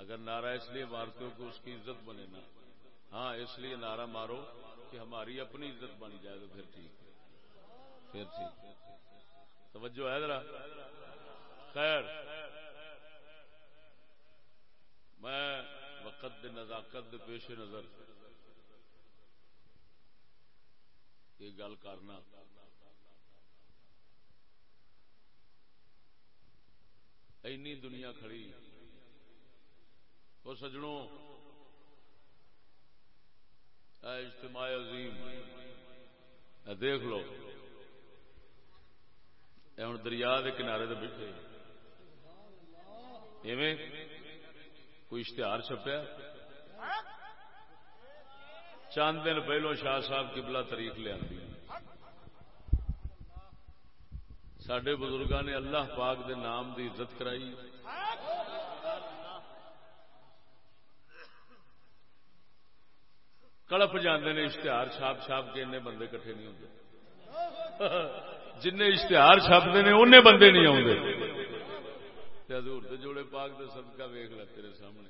اگر نعرہ اس لیے مارتے ہو کہ اس کی عزت بنے نا۔ ہاں اس لیے نعرہ مارو کہ ہماری اپنی عزت بن جائے تو پھر ٹھیک پھر ٹھیک۔ توجہ ہے ذرا۔ خیر۔ میں وقت نزاکت پیش نظر یہ گل کرنا۔ اینی دنیا کھڑی۔ وہ سجڑوں اجتماع عظیم دیکھ لو۔ ہوں دریا کے کنارے سے بیٹھے۔ کوئی اشتہار چھپیا؟ چند دن پہلو شاہ صاحب کی بلا تاریخ لیا سڈے بزرگوں نے اللہ پاک دے نام دی عزت کرائی۔ کڑپ جاندے نے، اشتہار چھاپ چھاپ کے ان بندے کٹھے نہیں ہوتے جن اشتہار چھپتے ہیں ان بندے نہیں آتے حضور دے جوڑے پاک دے صدقہ ویخ لے تیرے سامنے۔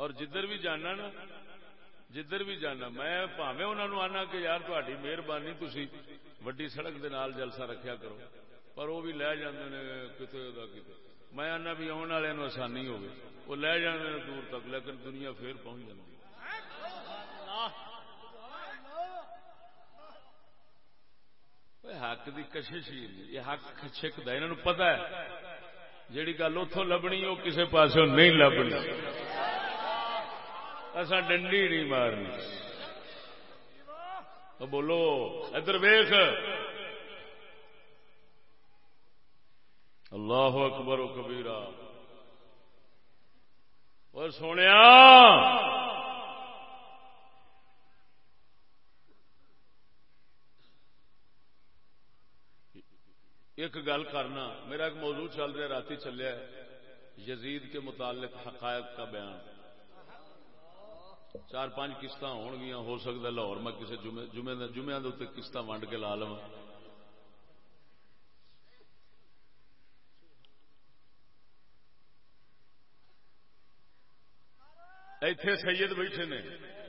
اور جدھر بھی جانا نا، جدھر بھی جانا، میں پاوے انہوں آنا کہ یار تاری مہربانی تھی وڈی سڑک دے نال جلسہ رکھیا کرو۔ پر وہ بھی لے جاندے نے، کتے دا کتے۔ میں آنا بھی آنے والے آسانی ہوگی وہ لے جانے دور تک، لیکن دنیا پھر پہنچ جاتی حق کی کشش ہی نہیں۔ یہ حق چھکتا انہوں پتا ہے۔ جیڑی گل اتوں لبنی، وہ کسی پاس نہیں لبنی۔ اصا ڈنڈی نہیں مارنی۔ بولو، ادھر ویخ اللہ اکبر و کبیرہ۔ اور سونے ایک گل کرنا، میرا ایک موضوع چل رہا رات چلیا یزید کے متعلق حقائق کا بیان۔ چار پانچ قسط گیا ہو سکتا لاہور میں کسی جمعے جمعے کے قسط ونڈ کے لا لوا ایتھے سید بیٹھے نے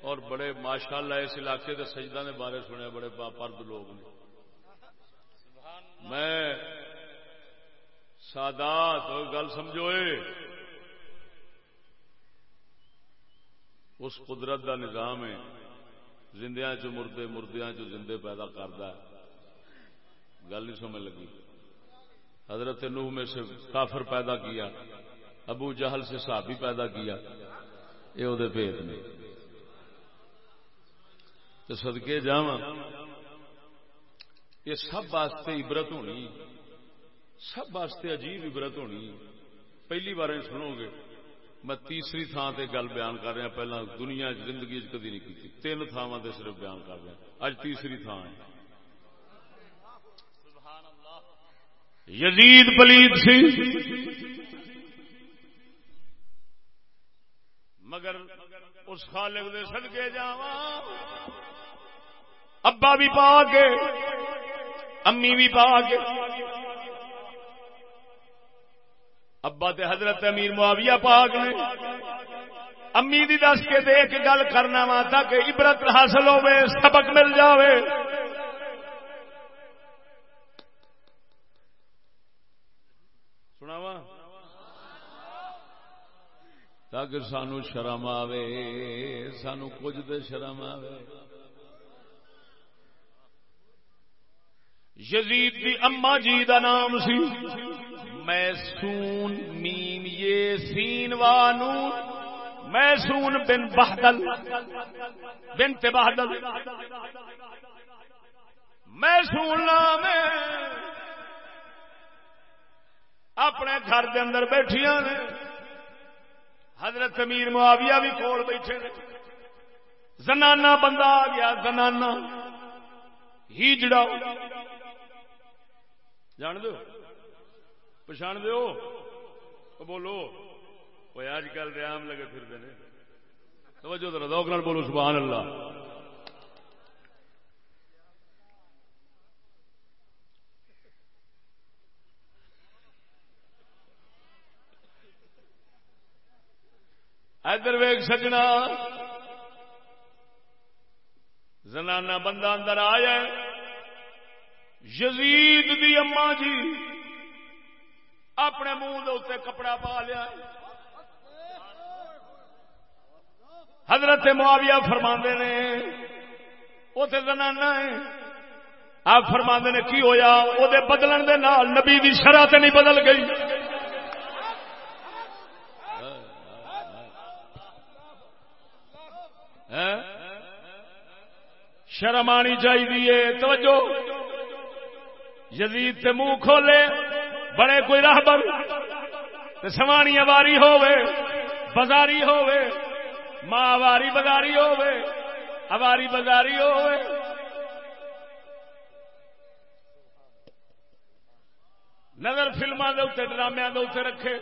اور بڑے ماشاء اللہ اس علاقے کے سجدہ نے بارے سنیا، بڑے پرد لوگ نے۔ میں سادات گل سمجھو اس قدرت دا نظام ہے زندیا چ مردے مردیا چ زندے پیدا کرتا گل نہیں سمجھ لگی۔ حضرت نوح میں سے کافر پیدا کیا، ابو جہل سے صحابی پیدا کیا۔ یہ وہ بھید نے۔ تو سدکے جا یہ سب واسطے عبرت ہونی۔ سب واسطے عجیب عبرت ہونی۔ پہلی بار سنو گے۔ میں تیسری تھان تے گل بیان کر رہا پہلا دنیا زندگی کدی نہیں کی تین تھاواں تے صرف بیان کر رہا اج تیسری تھان ہے۔ یزید پلیت سی۔ مگر اس خالق دے صدقے جاوا ابا بھی پا کے امی بھی پا کے ابا تے حضرت امیر معاویہ پاک نے۔ امی دی دس کے دے کے گل کرنا وا، تاکہ عبرت حاصل ہوے سبق مل جاوے۔ سناواں؟ تاکہ سانو شرم آوے، سانو کچھ دے شرم آوے۔ یزید دی اما جی دا نام سی میں سون میم، یہ سین وانو میں سون بن بہدل۔ بنت بہدل۔ میں سون نام اپنے گھر دے اندر بیٹھیاں نے۔ حضرت امیر معاویہ بھی کول بیٹھے زنانا بندہ آ گیا زنانا ہی جڑا۔ جان دو؟ پچھان دو بولو۔ وہ اج کل ریام لگے پھر دے توجہ ذرا دوک بولو، سبحان اللہ۔ ادھر ویگ سجنا۔ زنانا بندہ اندر آیا یزید دی اما جی اپنے منہ دے کپڑا پا لیا حضرت معاویہ فرما نے اتے زنانا ہے آپ فرما نے، کی ہویا؟ وہ بدلن دے نال نبی دی شرح تے نہیں بدل گئی۔ شرم آنی چاہیے توجہ۔ یزید تے منہ کھولے، بڑے کوئی راہبر سوانی اواری ہوے بازاری ہوے ماں اواری بازاری ہوے اواری بازاری ہوے نظر فلموں کے اتنے ڈرامے کے اتنے رکھے۔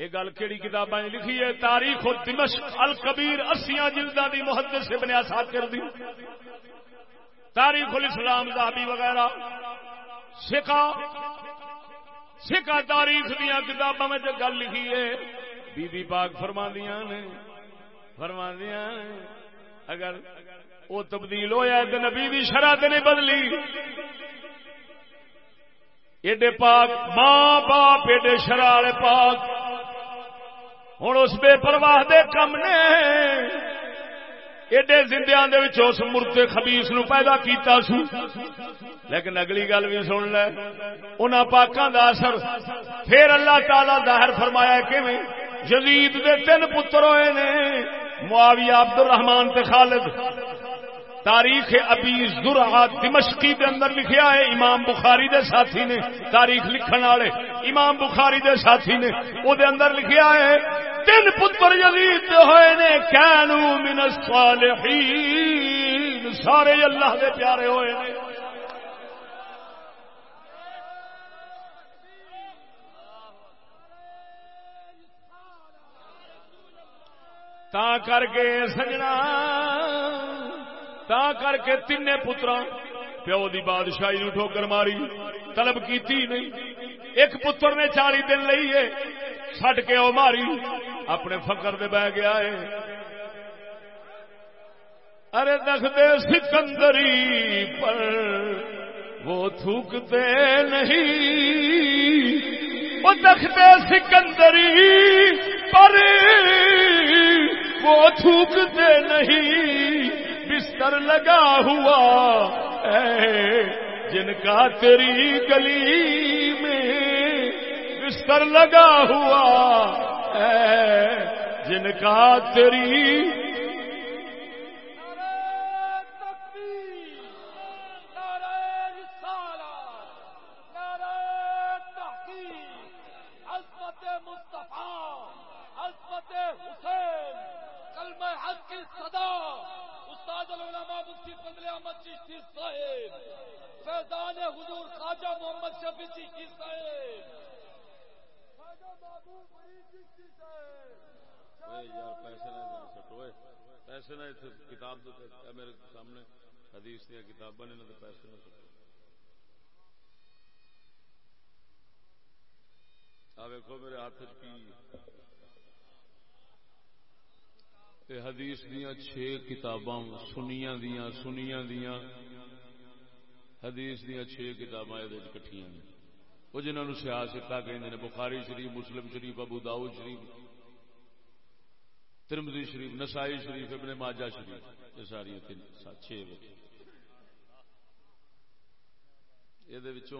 یہ گل کہڑی کتاب لکھی ہے؟ تاریخ و دمشق، الکبیر، اسیاں جلدا دی محدث سے بنیا ساتھ کر دی۔ تاریخ الاسلام دہبی وغیرہ۔ سکھا سکھا تاریخ دیا کتابوں میں جو گل لکھی ہے، بی بی پاک فرما دیا نے فرما دیا نے، اگر وہ تبدیل ہوا تو نبی بھی شرح نہیں بدلی۔ ایڈے پاک ماں باپ، ایڈے شرح پاک ہوں اس بے پرواہ دے کم نے ایڈے زندیاں دے وچ اس مرتے خبیس نو پیدا کیتا سو لیکن اگلی گل بھی سن لے انہاں پاکاں دا اثر پھر اللہ تعالی ظاہر فرمایا کیویں یزید دے تین پتر ہوئے نے معاویہ عبد الرحمان تے خالد تاریخ ابی زرعہ دمشقی دے اندر لکھیا ہے، امام بخاری دے ساتھی نے تاریخ لکھن والے۔ امام بخاری دے ساتھی نے او دے اندر لکھیا ہے، تین پتر یزید ہوئے نے کینو من الصالحین۔ سارے اللہ دے پیارے ہوئے نے۔ تا کر کے سجنا تا کر کے تین پترا پیو دی بادشاہی نو ٹھوکر ماری، طلب کیتی نہیں۔ ایک پتر نے چالی دن لئیے سٹ کے او ماری۔ اپنے فقر دے بہ گیا ہے۔ ارے دکھتے سکندری پر، وہ تھوکتے نہیں۔ وہ دکھتے سکندری پر، وہ تھوکتے نہیں۔ بستر لگا ہوا اے جن کا تیری گلی میں بستر لگا ہوا اے جن کا تیری حضور خواجہ محمد شفیع چشتی صاحب یار پیسے نہ سٹوئے پیسے نہ اتنے کتاب میرے سامنے حدیث دیا کتاباں نے تو پیسے نہ سٹو آ ویکو میرے ہاتھ کی۔ حدیث دیا چھ کتاباں سنیا دیا سنیا دیا حدیث دیا چھ کتاباں یہ کٹھیاں وہ جنہوں نے سیاست کہ بخاری شریف، مسلم شریف، ابو داؤد شریف۔ ترمزی شریف، نسائی شریف، ابن ماجہ شریف، یہ ساری تین چھ بچے یہ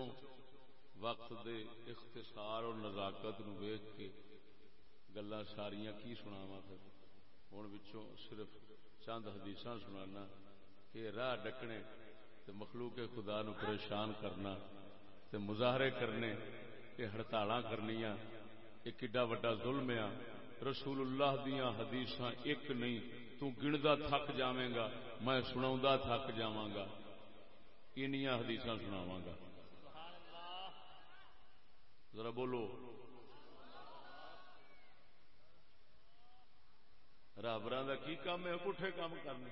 وقت دے اختصار اور نزاکت نو ویخ کے گلا ساریا کی سناوا پھر؟ ہوں صرف چند حدیث سنانا کہ راہ ڈکنے تے مخلوق خدا نو پریشان کرنا تے مظاہرے کرنے تے ہڑتال کرنیا یہ کڈا وڈا ظلم آ رسول اللہ دیا حدیث ایک نہیں، تو گندا تھک جاویں گا میں سنا تھک جاواں گا انیا حدیث سناواں گا ذرا بولو۔ رابر کا کی کام ہے؟ پٹھے کام کرنے۔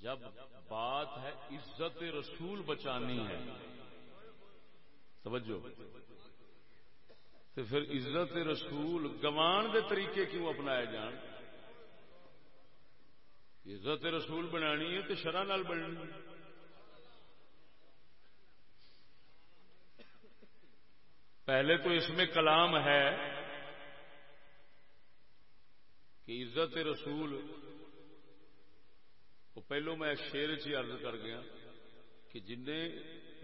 جب بات ہے عزت رسول بچانی ہے توجہ۔ تو پھر عزت رسول گوان دے طریقے کیوں اپنائے جان؟ عزت رسول بنانی ہے تو شرح نال بننی۔ پہلے تو اس میں کلام ہے کہ عزت رسول پہلو میں شیر چ عرض کر گیا کہ جن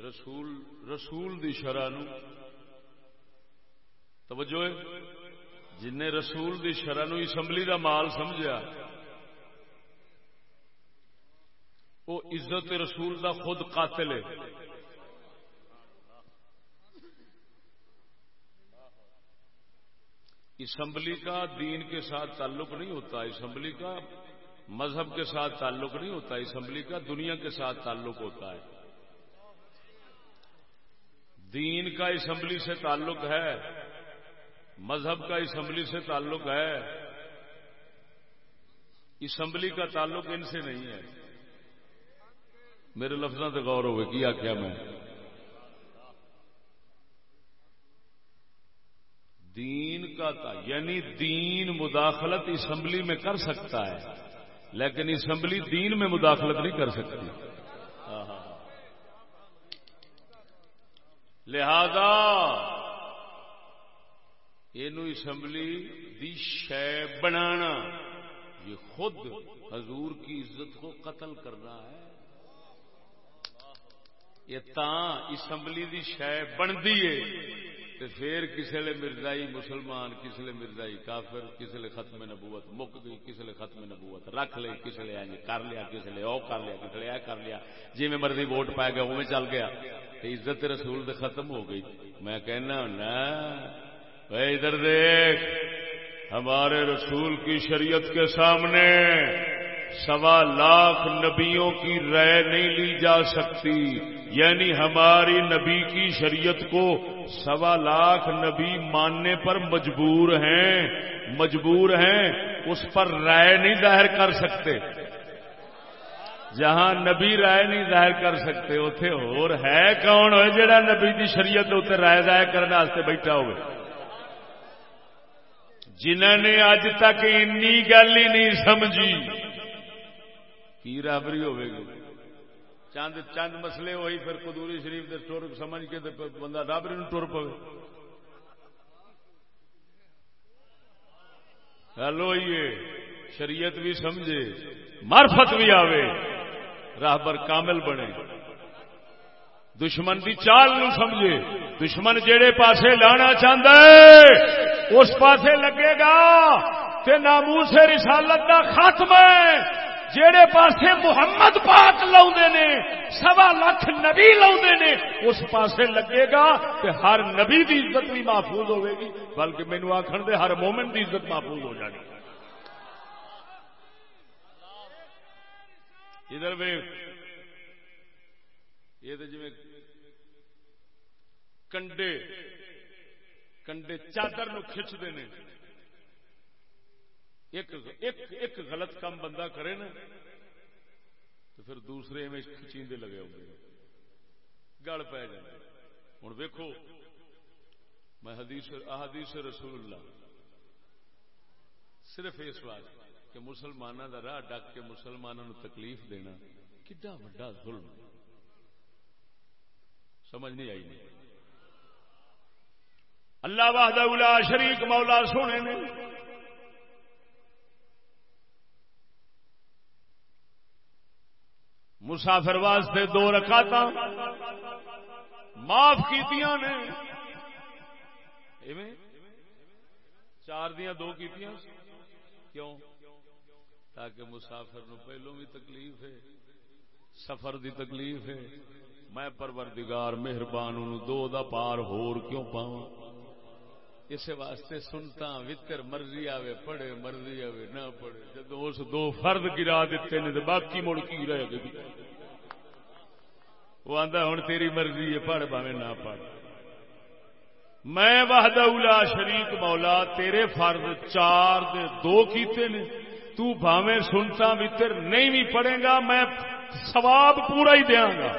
رسول رسول دی شرح نو۔ توجہ جن رسول دی شرح نو اسمبلی دا مال سمجھا وہ عزت رسول دا خود قاتل ہے۔ اسمبلی کا دین کے ساتھ تعلق نہیں ہوتا، اسمبلی کا مذہب کے ساتھ تعلق نہیں ہوتا، اسمبلی کا دنیا کے ساتھ تعلق ہوتا ہے۔ دین کا اسمبلی سے تعلق ہے، مذہب کا اسمبلی سے تعلق ہے۔ اسمبلی کا تعلق ان سے نہیں ہے۔ میرے لفظوں سے غور ہوئے کیا کیا میں؟ دین کا تا یعنی دین مداخلت اسمبلی میں کر سکتا ہے، لیکن اسمبلی دین میں مداخلت نہیں کر سکتی۔ لہذا یہ اسمبلی دی شے بنانا، یہ خود حضور کی عزت کو قتل کرنا ہے۔ یہ اسمبلی دی شے بنتی ہے۔ تو پھر کسی لے مرزائی مسلمان کسی لے مرزائی کافر کسی لے ختم نبوت مک گئی کسی لے ختم نبوت رکھ لے کسی لے آئیں کر لیا کسی لے او کر لیا کسی لے اے کر لیا۔ جی میں مرضی ووٹ پائے گیا وہ چل گیا۔ تو عزت رسول دے ختم ہو گئی۔ میں کہنا نا ادھر دیکھ، ہمارے رسول کی شریعت کے سامنے سوا لاکھ نبیوں کی رائے نہیں لی جا سکتی۔ یعنی ہماری نبی کی شریعت کو سوا لاکھ نبی ماننے پر مجبور ہیں مجبور ہیں، اس پر رائے نہیں ظاہر کر سکتے۔ جہاں نبی رائے نہیں ظاہر کر سکتے اتے اور ہے کون؟ ہوئے جڑا نبی کی شریعت اتنے رائے ظاہر کرنے بیٹھا ہوئے۔ جنہوں نے اج تک اینی گل ہی نہیں سمجھی۔ کی رابری ہوے گی۔ چند چند مسئلے ہوئی، پھر قدوری شریف دے ٹور سمجھ کے بندہ رابری نو ٹر پوے۔ شریعت بھی سمجھے مرفت بھی آوے، راہبر کامل بنے۔ دشمن دی چال نو سمجھے، دشمن جیڑے پاسے لانا چاہتا ہے، اس پاسے لگے گا تے ناموس رسالت دا ختم ہے۔ جیڑے پاسے محمد پاک لاؤ نے، سوا لاکھ نبی لاؤ نے، اس پاسے لگے گا کہ ہر نبی دی عزت بھی محفوظ ہوے گی، بلکہ مینو آخر دے ہر مومن دی عزت محفوظ ہو جانی ادھر یہ تو جی کنڈے کنڈے چادر نو کھچتے ہیں ایک ایک ایک غلط کام بندہ کرے نا، تو پھر دوسرے میں کھچیندے لگے ہوں گے گل پی جائے ہوں ویکو میں حدیث احادیث رسول اللہ صرف اس بات کہ مسلمانوں کا راہ ڈک کے مسلمانوں تکلیف دینا کڈا وا ظلم سمجھ نہیں آئی۔ نہیں اللہ واہدہ شریک، مولا سونے نے مسافر واسطے دو رکھاتا معاف کی چار دیا دو کی کیوں؟ تاکہ مسافر نو پہلو بھی تکلیف ہے، سفر دی تکلیف ہے۔ میں پروردگار مہربان دو دا پار ہور کیوں پاؤں اس واسطے سنتا وطر مرضی آوے، پڑھے مرضی آوے، نہ پڑھے۔ جب اس دو فرد گرا دیتے نے باقی مڑ کی رہ گئی۔ وہ آدھا ہوں تیری مرضی ہے، پڑھ پاوے نہ پڑھ۔ میں وحدہ اولا شریک مولا، تیرے فرد چار دے دو کیتے نے۔ تو بھاویں سنتا وطر نہیں بھی پڑھے گا، میں ثواب پورا ہی دیا گا۔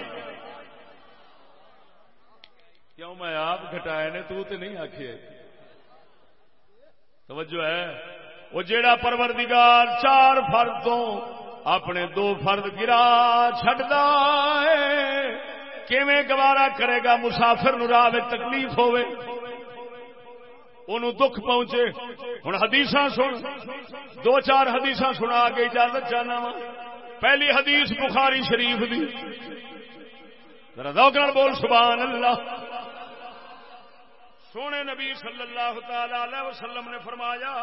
کیوں میں آپ گھٹائے نے؟ تو تے نہیں آخے توجہ ہے۔ وہ جیڑا پروردگار چار فرد تو اپنے دو فرد گرا چڈا کیویں گوارا کرے گا مسافر نو راہ تکلیف ہوئے انہوں دکھ پہنچے۔ ہوں حدیث سن۔ دو چار حدیث سنا کے اجازت چاہنا وا۔ پہلی حدیث بخاری شریف دی۔ ذرا بول، سبحان اللہ۔ سونے نبی صلی اللہ تعالی علیہ وسلم نے فرمایا،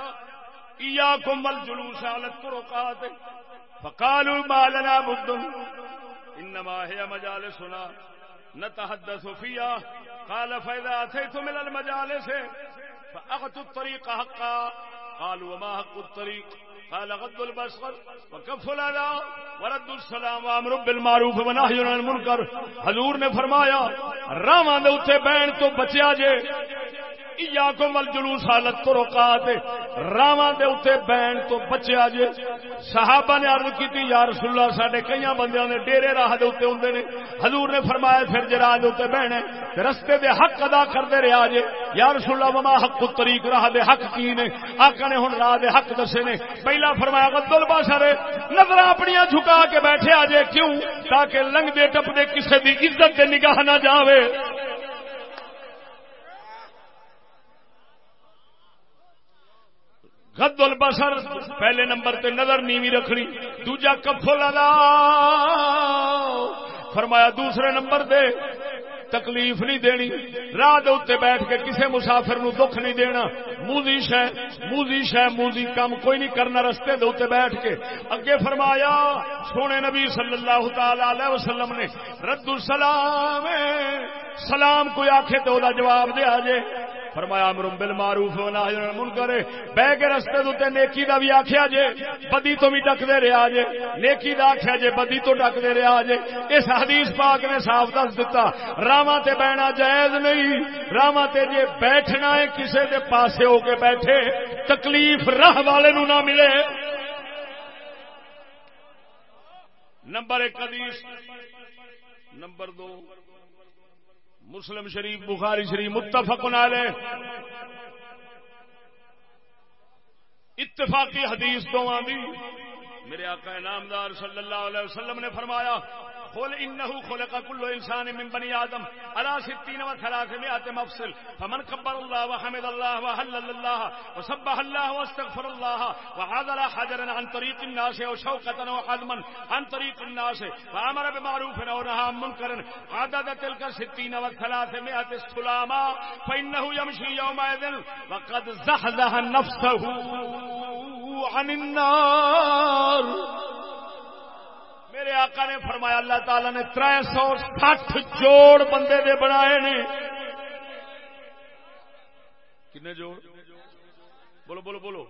ایاکم الجلوس علی الطرقات فقالوا ما لنا بد، انما هي مجالسنا نتحدث فيها، قال فاذا اتيتم الى المجالس فاغتوا الطريق حقا، قالوا وما حق الطريق؟ قال غض البصر وكف الاذى ورد السلام وامر بالمعروف ونهي عن المنكر حضور نے فرمایا، راواں دے اوتے بہن تو بچیا جے۔ ایاکم والجلوس حالت طرقات راواں دے اوتے بہن تو بچیا جے۔ صحابہ نے عرض کیتی، یا رسول اللہ، ساڈے کئیاں بندیاں نے ڈیرے راہ دے اوتے ہوندے نے۔ حضور نے فرمایا، پھر جے راہ دے اوتے بہنے تے رستے دے حق ادا کردے رہیا جے۔ یا رسول اللہ، وما حق الطریق؟ راہ دے حق کی نے؟ آقا نے، ہن راہ دے حق دسے نے۔ پہلا فرمایا غض البصر نظر اپنی جھکا کے بیٹھے آ جے کیوں تاکہ لنگ دے ٹپ دے کسے دی عزت تے نگاہ نہ جاوے غد البصر پہلے نمبر تے نظر نیوی رکھنی دوجا کفل ادا فرمایا دوسرے نمبر دے تکلیف نہیں دینی۔ راہ دے بیٹھ کے کسے مسافر نو دکھ نہیں دینا۔ موزی شہ موزی شہ، موزی کام کوئی نہیں کرنا رستے دے بیٹھ کے۔ اگے فرمایا، سونے نبی صلی اللہ تعالی علیہ وسلم نے، رد السلام، سلام کوئی آخے تو جواب دیا جے فرمایا امرم بل معروف ہونا من کرے بہ کے رستے دے نیکی دا بھی آخیا جے، بدی تو بھی ڈکتے رہا جے۔ نیکی دا آخیا جے، بدی تو ڈکتے رہا جے۔ اس حدیث پاک نے صاف دس دتا، راواں تے بہنا جائز نہیں۔ راواں تے جے بیٹھنا ہے، کسے دے پاسے ہو کے بیٹھے، تکلیف راہ والے نو نہ ملے۔ نمبر ایک حدیث، نمبر دو۔ مسلم شریف، بخاری شریف، متفق علیہ۔ اتفاقی حدیث دو آدھی میرے آقا نامدار صلی اللہ علیہ وسلم نے فرمایا قل انه خلق كل انسان من بني ادم على 60 و300 مفصل فمن كبر الله وحمد الله وهلل الله وسبح الله واستغفر الله وعذر حجرا عن طريق الناس او شوكه وقدما عن طريق الناس وامر بمعروف ونهى عن منكر عدد تلك 60 و300 سلاما فانه يمشي يومئذ وقد زحزح نفسه عن النار میرے آقا نے فرمایا، اللہ تعالی نے تر سو سٹھ جوڑ بندے دے بنائے نے۔ کنے جوڑ؟ بولو بولو بولو۔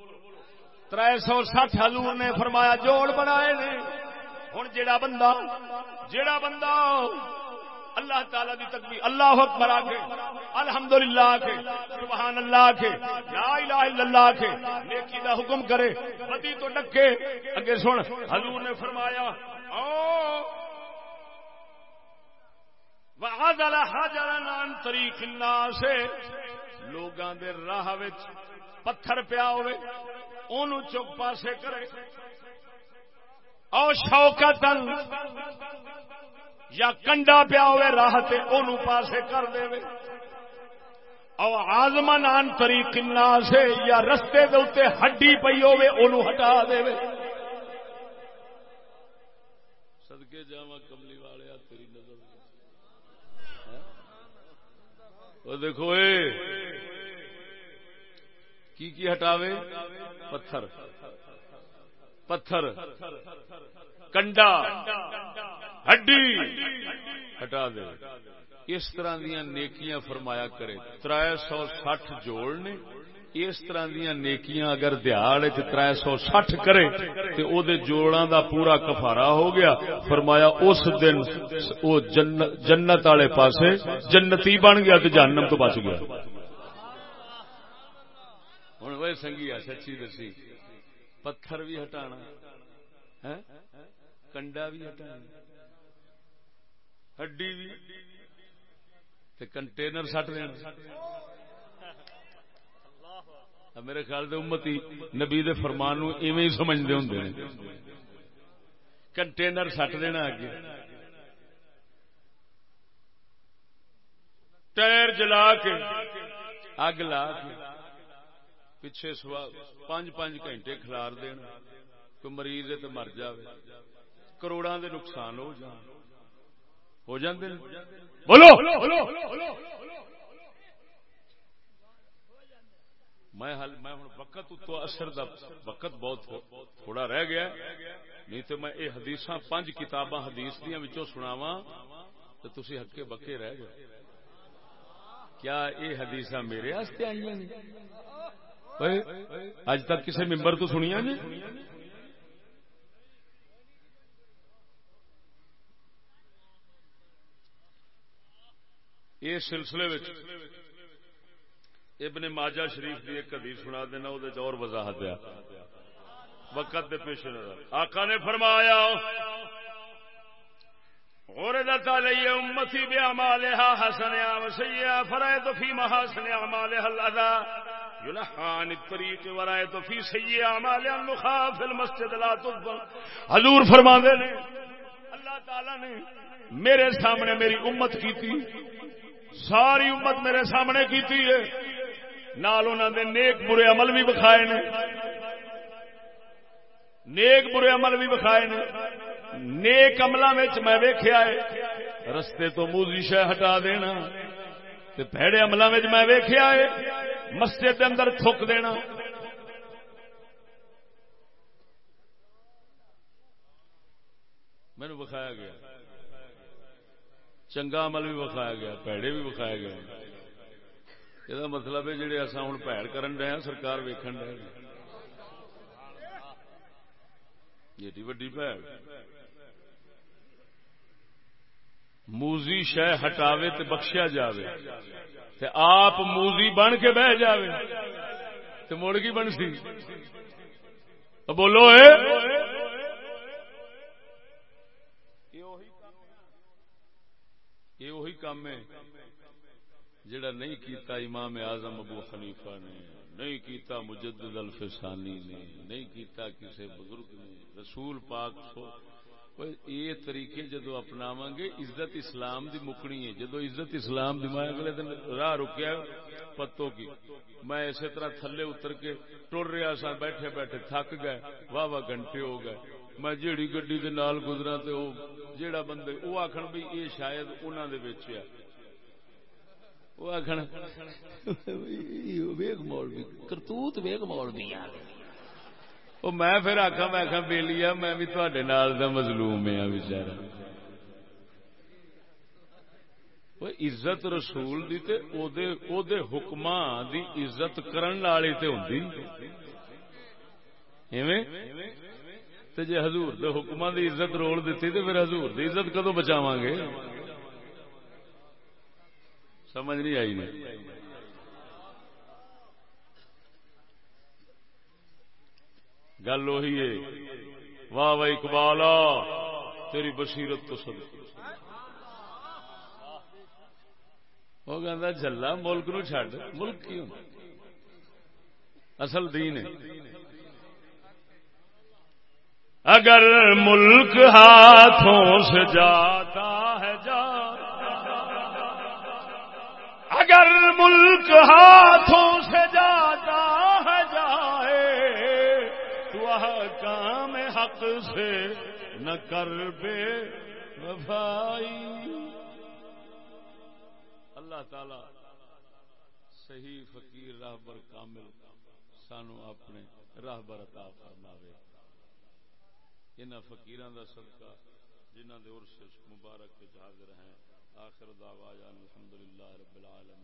تر سو سٹھ حضور نے فرمایا، جوڑ بنائے نے۔ ہوں جیڑا بندہ جیڑا بندہ اللہ تعالی دی تکبیر، اللہ اکبر آکے الحمدللہ آکے سبحان اللہ آکے لا الہ الا اللہ آکے نیکی دا حکم کرے، بدی تو ڈکے۔ اگے سن، حضور نے فرمایا وعدل حجرن عن طریق الناس، لوگاں دے راہ وچ پتھر پیا ہوئے، اونوں چک پاسے کرے۔ او شوکتن یا کنڈا پیا ہوئے، راہ تے پاسے کر دے وے۔ او آزمن آن طریق الناس، یا رستے دے اوتے ہڈی پئی ہوئے، اونوں ہٹا دے وے۔ صدقے جاوا کملی والے تیری نظر۔ ہاں؟ وہ دیکھو اے، کی کی ہٹاوے؟ پتھر۔ پتھر۔ کنڈا۔ ہڈی! ہٹا دے۔ اس طرح دیا نیکیاں فرمایا کرے۔ تر سو سٹھ جوڑ نے۔ اس طرح دیا نیکیاں اگر دیہڑ تر سو سٹھ کرے تو او دے جوڑاں دا پورا کفارا ہو گیا۔ فرمایا اس دن او جنت والے پاسے جنتی بن گیا تو جہنم تو بچ گیا۔ ہوں وہ سنگیا سچی دسی۔ پتھر بھی ہٹانا۔ کنڈا بھی ہٹانا۔ ہڈی بھی کنٹینر سٹ دینا میرے خیال دے امتی نبی دے فرمان ایویں ہی سمجھتے ہوں کنٹینر سٹ دینا اگے ٹائر جلا کے اگ لا کے پیچھے سوا پانچ پانچ گھنٹے کھلار دینا، کوئی مریض ہے تو مر جائے کروڑا دے نقصان ہو جان۔ ہو جاندے بولو۔ میں میں ہوں وقت تو اثر دا وقت بہت تھوڑا رہ گیا۔ نہیں تو میں یہ حدیث پانچ کتاباں حدیث دیا سناوا تو تھی ہکے بکے رہ گئے۔ کیا یہ حدیث میرے آئی اج تک کسی ممبر تو سنیا نہیں اس سلسلے ابن ماجہ شریف کی ایک حدیث سنا دینا وہ اور وضاحت ہے وقت دے پیش نظر۔ آقا نے فرمایا غردت علی امتی بی اعمالها حسنیا و سیئا فرائت فی محاسن اعمالها الاذا یلحان الطریق ورائت فی سیئ اعمالها المخاف المسجد لا تدبر حضور فرما دے نے، اللہ تعالی نے میرے سامنے میری امت کی تھی ساری امت میرے سامنے کیتی ہے۔ نال انہوں نے نیک برے عمل بھی بکھائے نے۔ نیک برے عمل بھی بکھائے نے۔ نیک عمل میں ویخیا ہے، رستے تو موزی شہ ہٹا دینا۔ تے پیڑے عمل میں ویخیا ہے، مسجد کے اندر تھک دینا۔ مینو بخایا گیا۔ چنگا عمل بھی بخایا گیا پیڑے بھی بخایا گیا یہ مطلب ہے جہے اصا ہوں پیڑ کرن رہے ہیں سرکار ویکن رہے ایڈی وڈی پیڑ موزی شہ ہٹاوے تے بخشیا جاوے تے آپ موزی بن کے بہ جاوے تے مڑ کی بن سی بولو اے یہ وہی کام ہے جڑا نہیں کیتا امام اعظم ابو حنیفہ نے، نہیں کیتا مجدد الفسانی نے، نہیں کیتا کسی بزرگ نے، رسول پاک یہ طریقے جدو اپناو گے، عزت اسلام دی مکنی ہے۔ جدو عزت اسلام دی میں اگلے دن راہ رکیا، پتوں کی، میں اسی طرح تھلے اتر کے ٹر رہا سا، بیٹھے بیٹھے تھک گئے، واہ واہ گھنٹے ہو گئے۔ میں جیڑی گڈی دے نال گزرا تے او جیڑا بندے وہ آخر بھی یہ شاید انہوں نے ویچیا وہ آخر ویگ موڑ بھی کرتوت ویگ موڑ بھی آ وہ میں پھر آخا میں آخا بےلی آ میں بھی تھوڑے نال دا مظلوم ہاں بچارا عزت رسول دی تے او دے او دے حکماں دی عزت کرن والی تے ہوندی ایویں تے جے حضور دے حکماں دی عزت رول دتی تے پھر حضور دی عزت کدو بچاواں گے؟ سمجھ نہیں آئی نہیں گل وہی ہے، واہ واہ اقبالا تیری بصیرت تو سب وہ کہ جلا ملک نو چڈ ملک کی اصل دین ہے۔ اگر ملک ہاتھوں سے جاتا ہے جا اگر ملک ہاتھوں سے جاتا ہے جائے تو کام حق سے نہ کر بے وفائی۔ اللہ تعالی صحیح فقیر راہبر کامل سانو اپنے راہبر عطا فرماوے۔ ان فقیران دا صدقہ جنہ دے عرص مبارک کے حاضر ہیں۔ آخر دعوانا الحمدللہ رب العالمین۔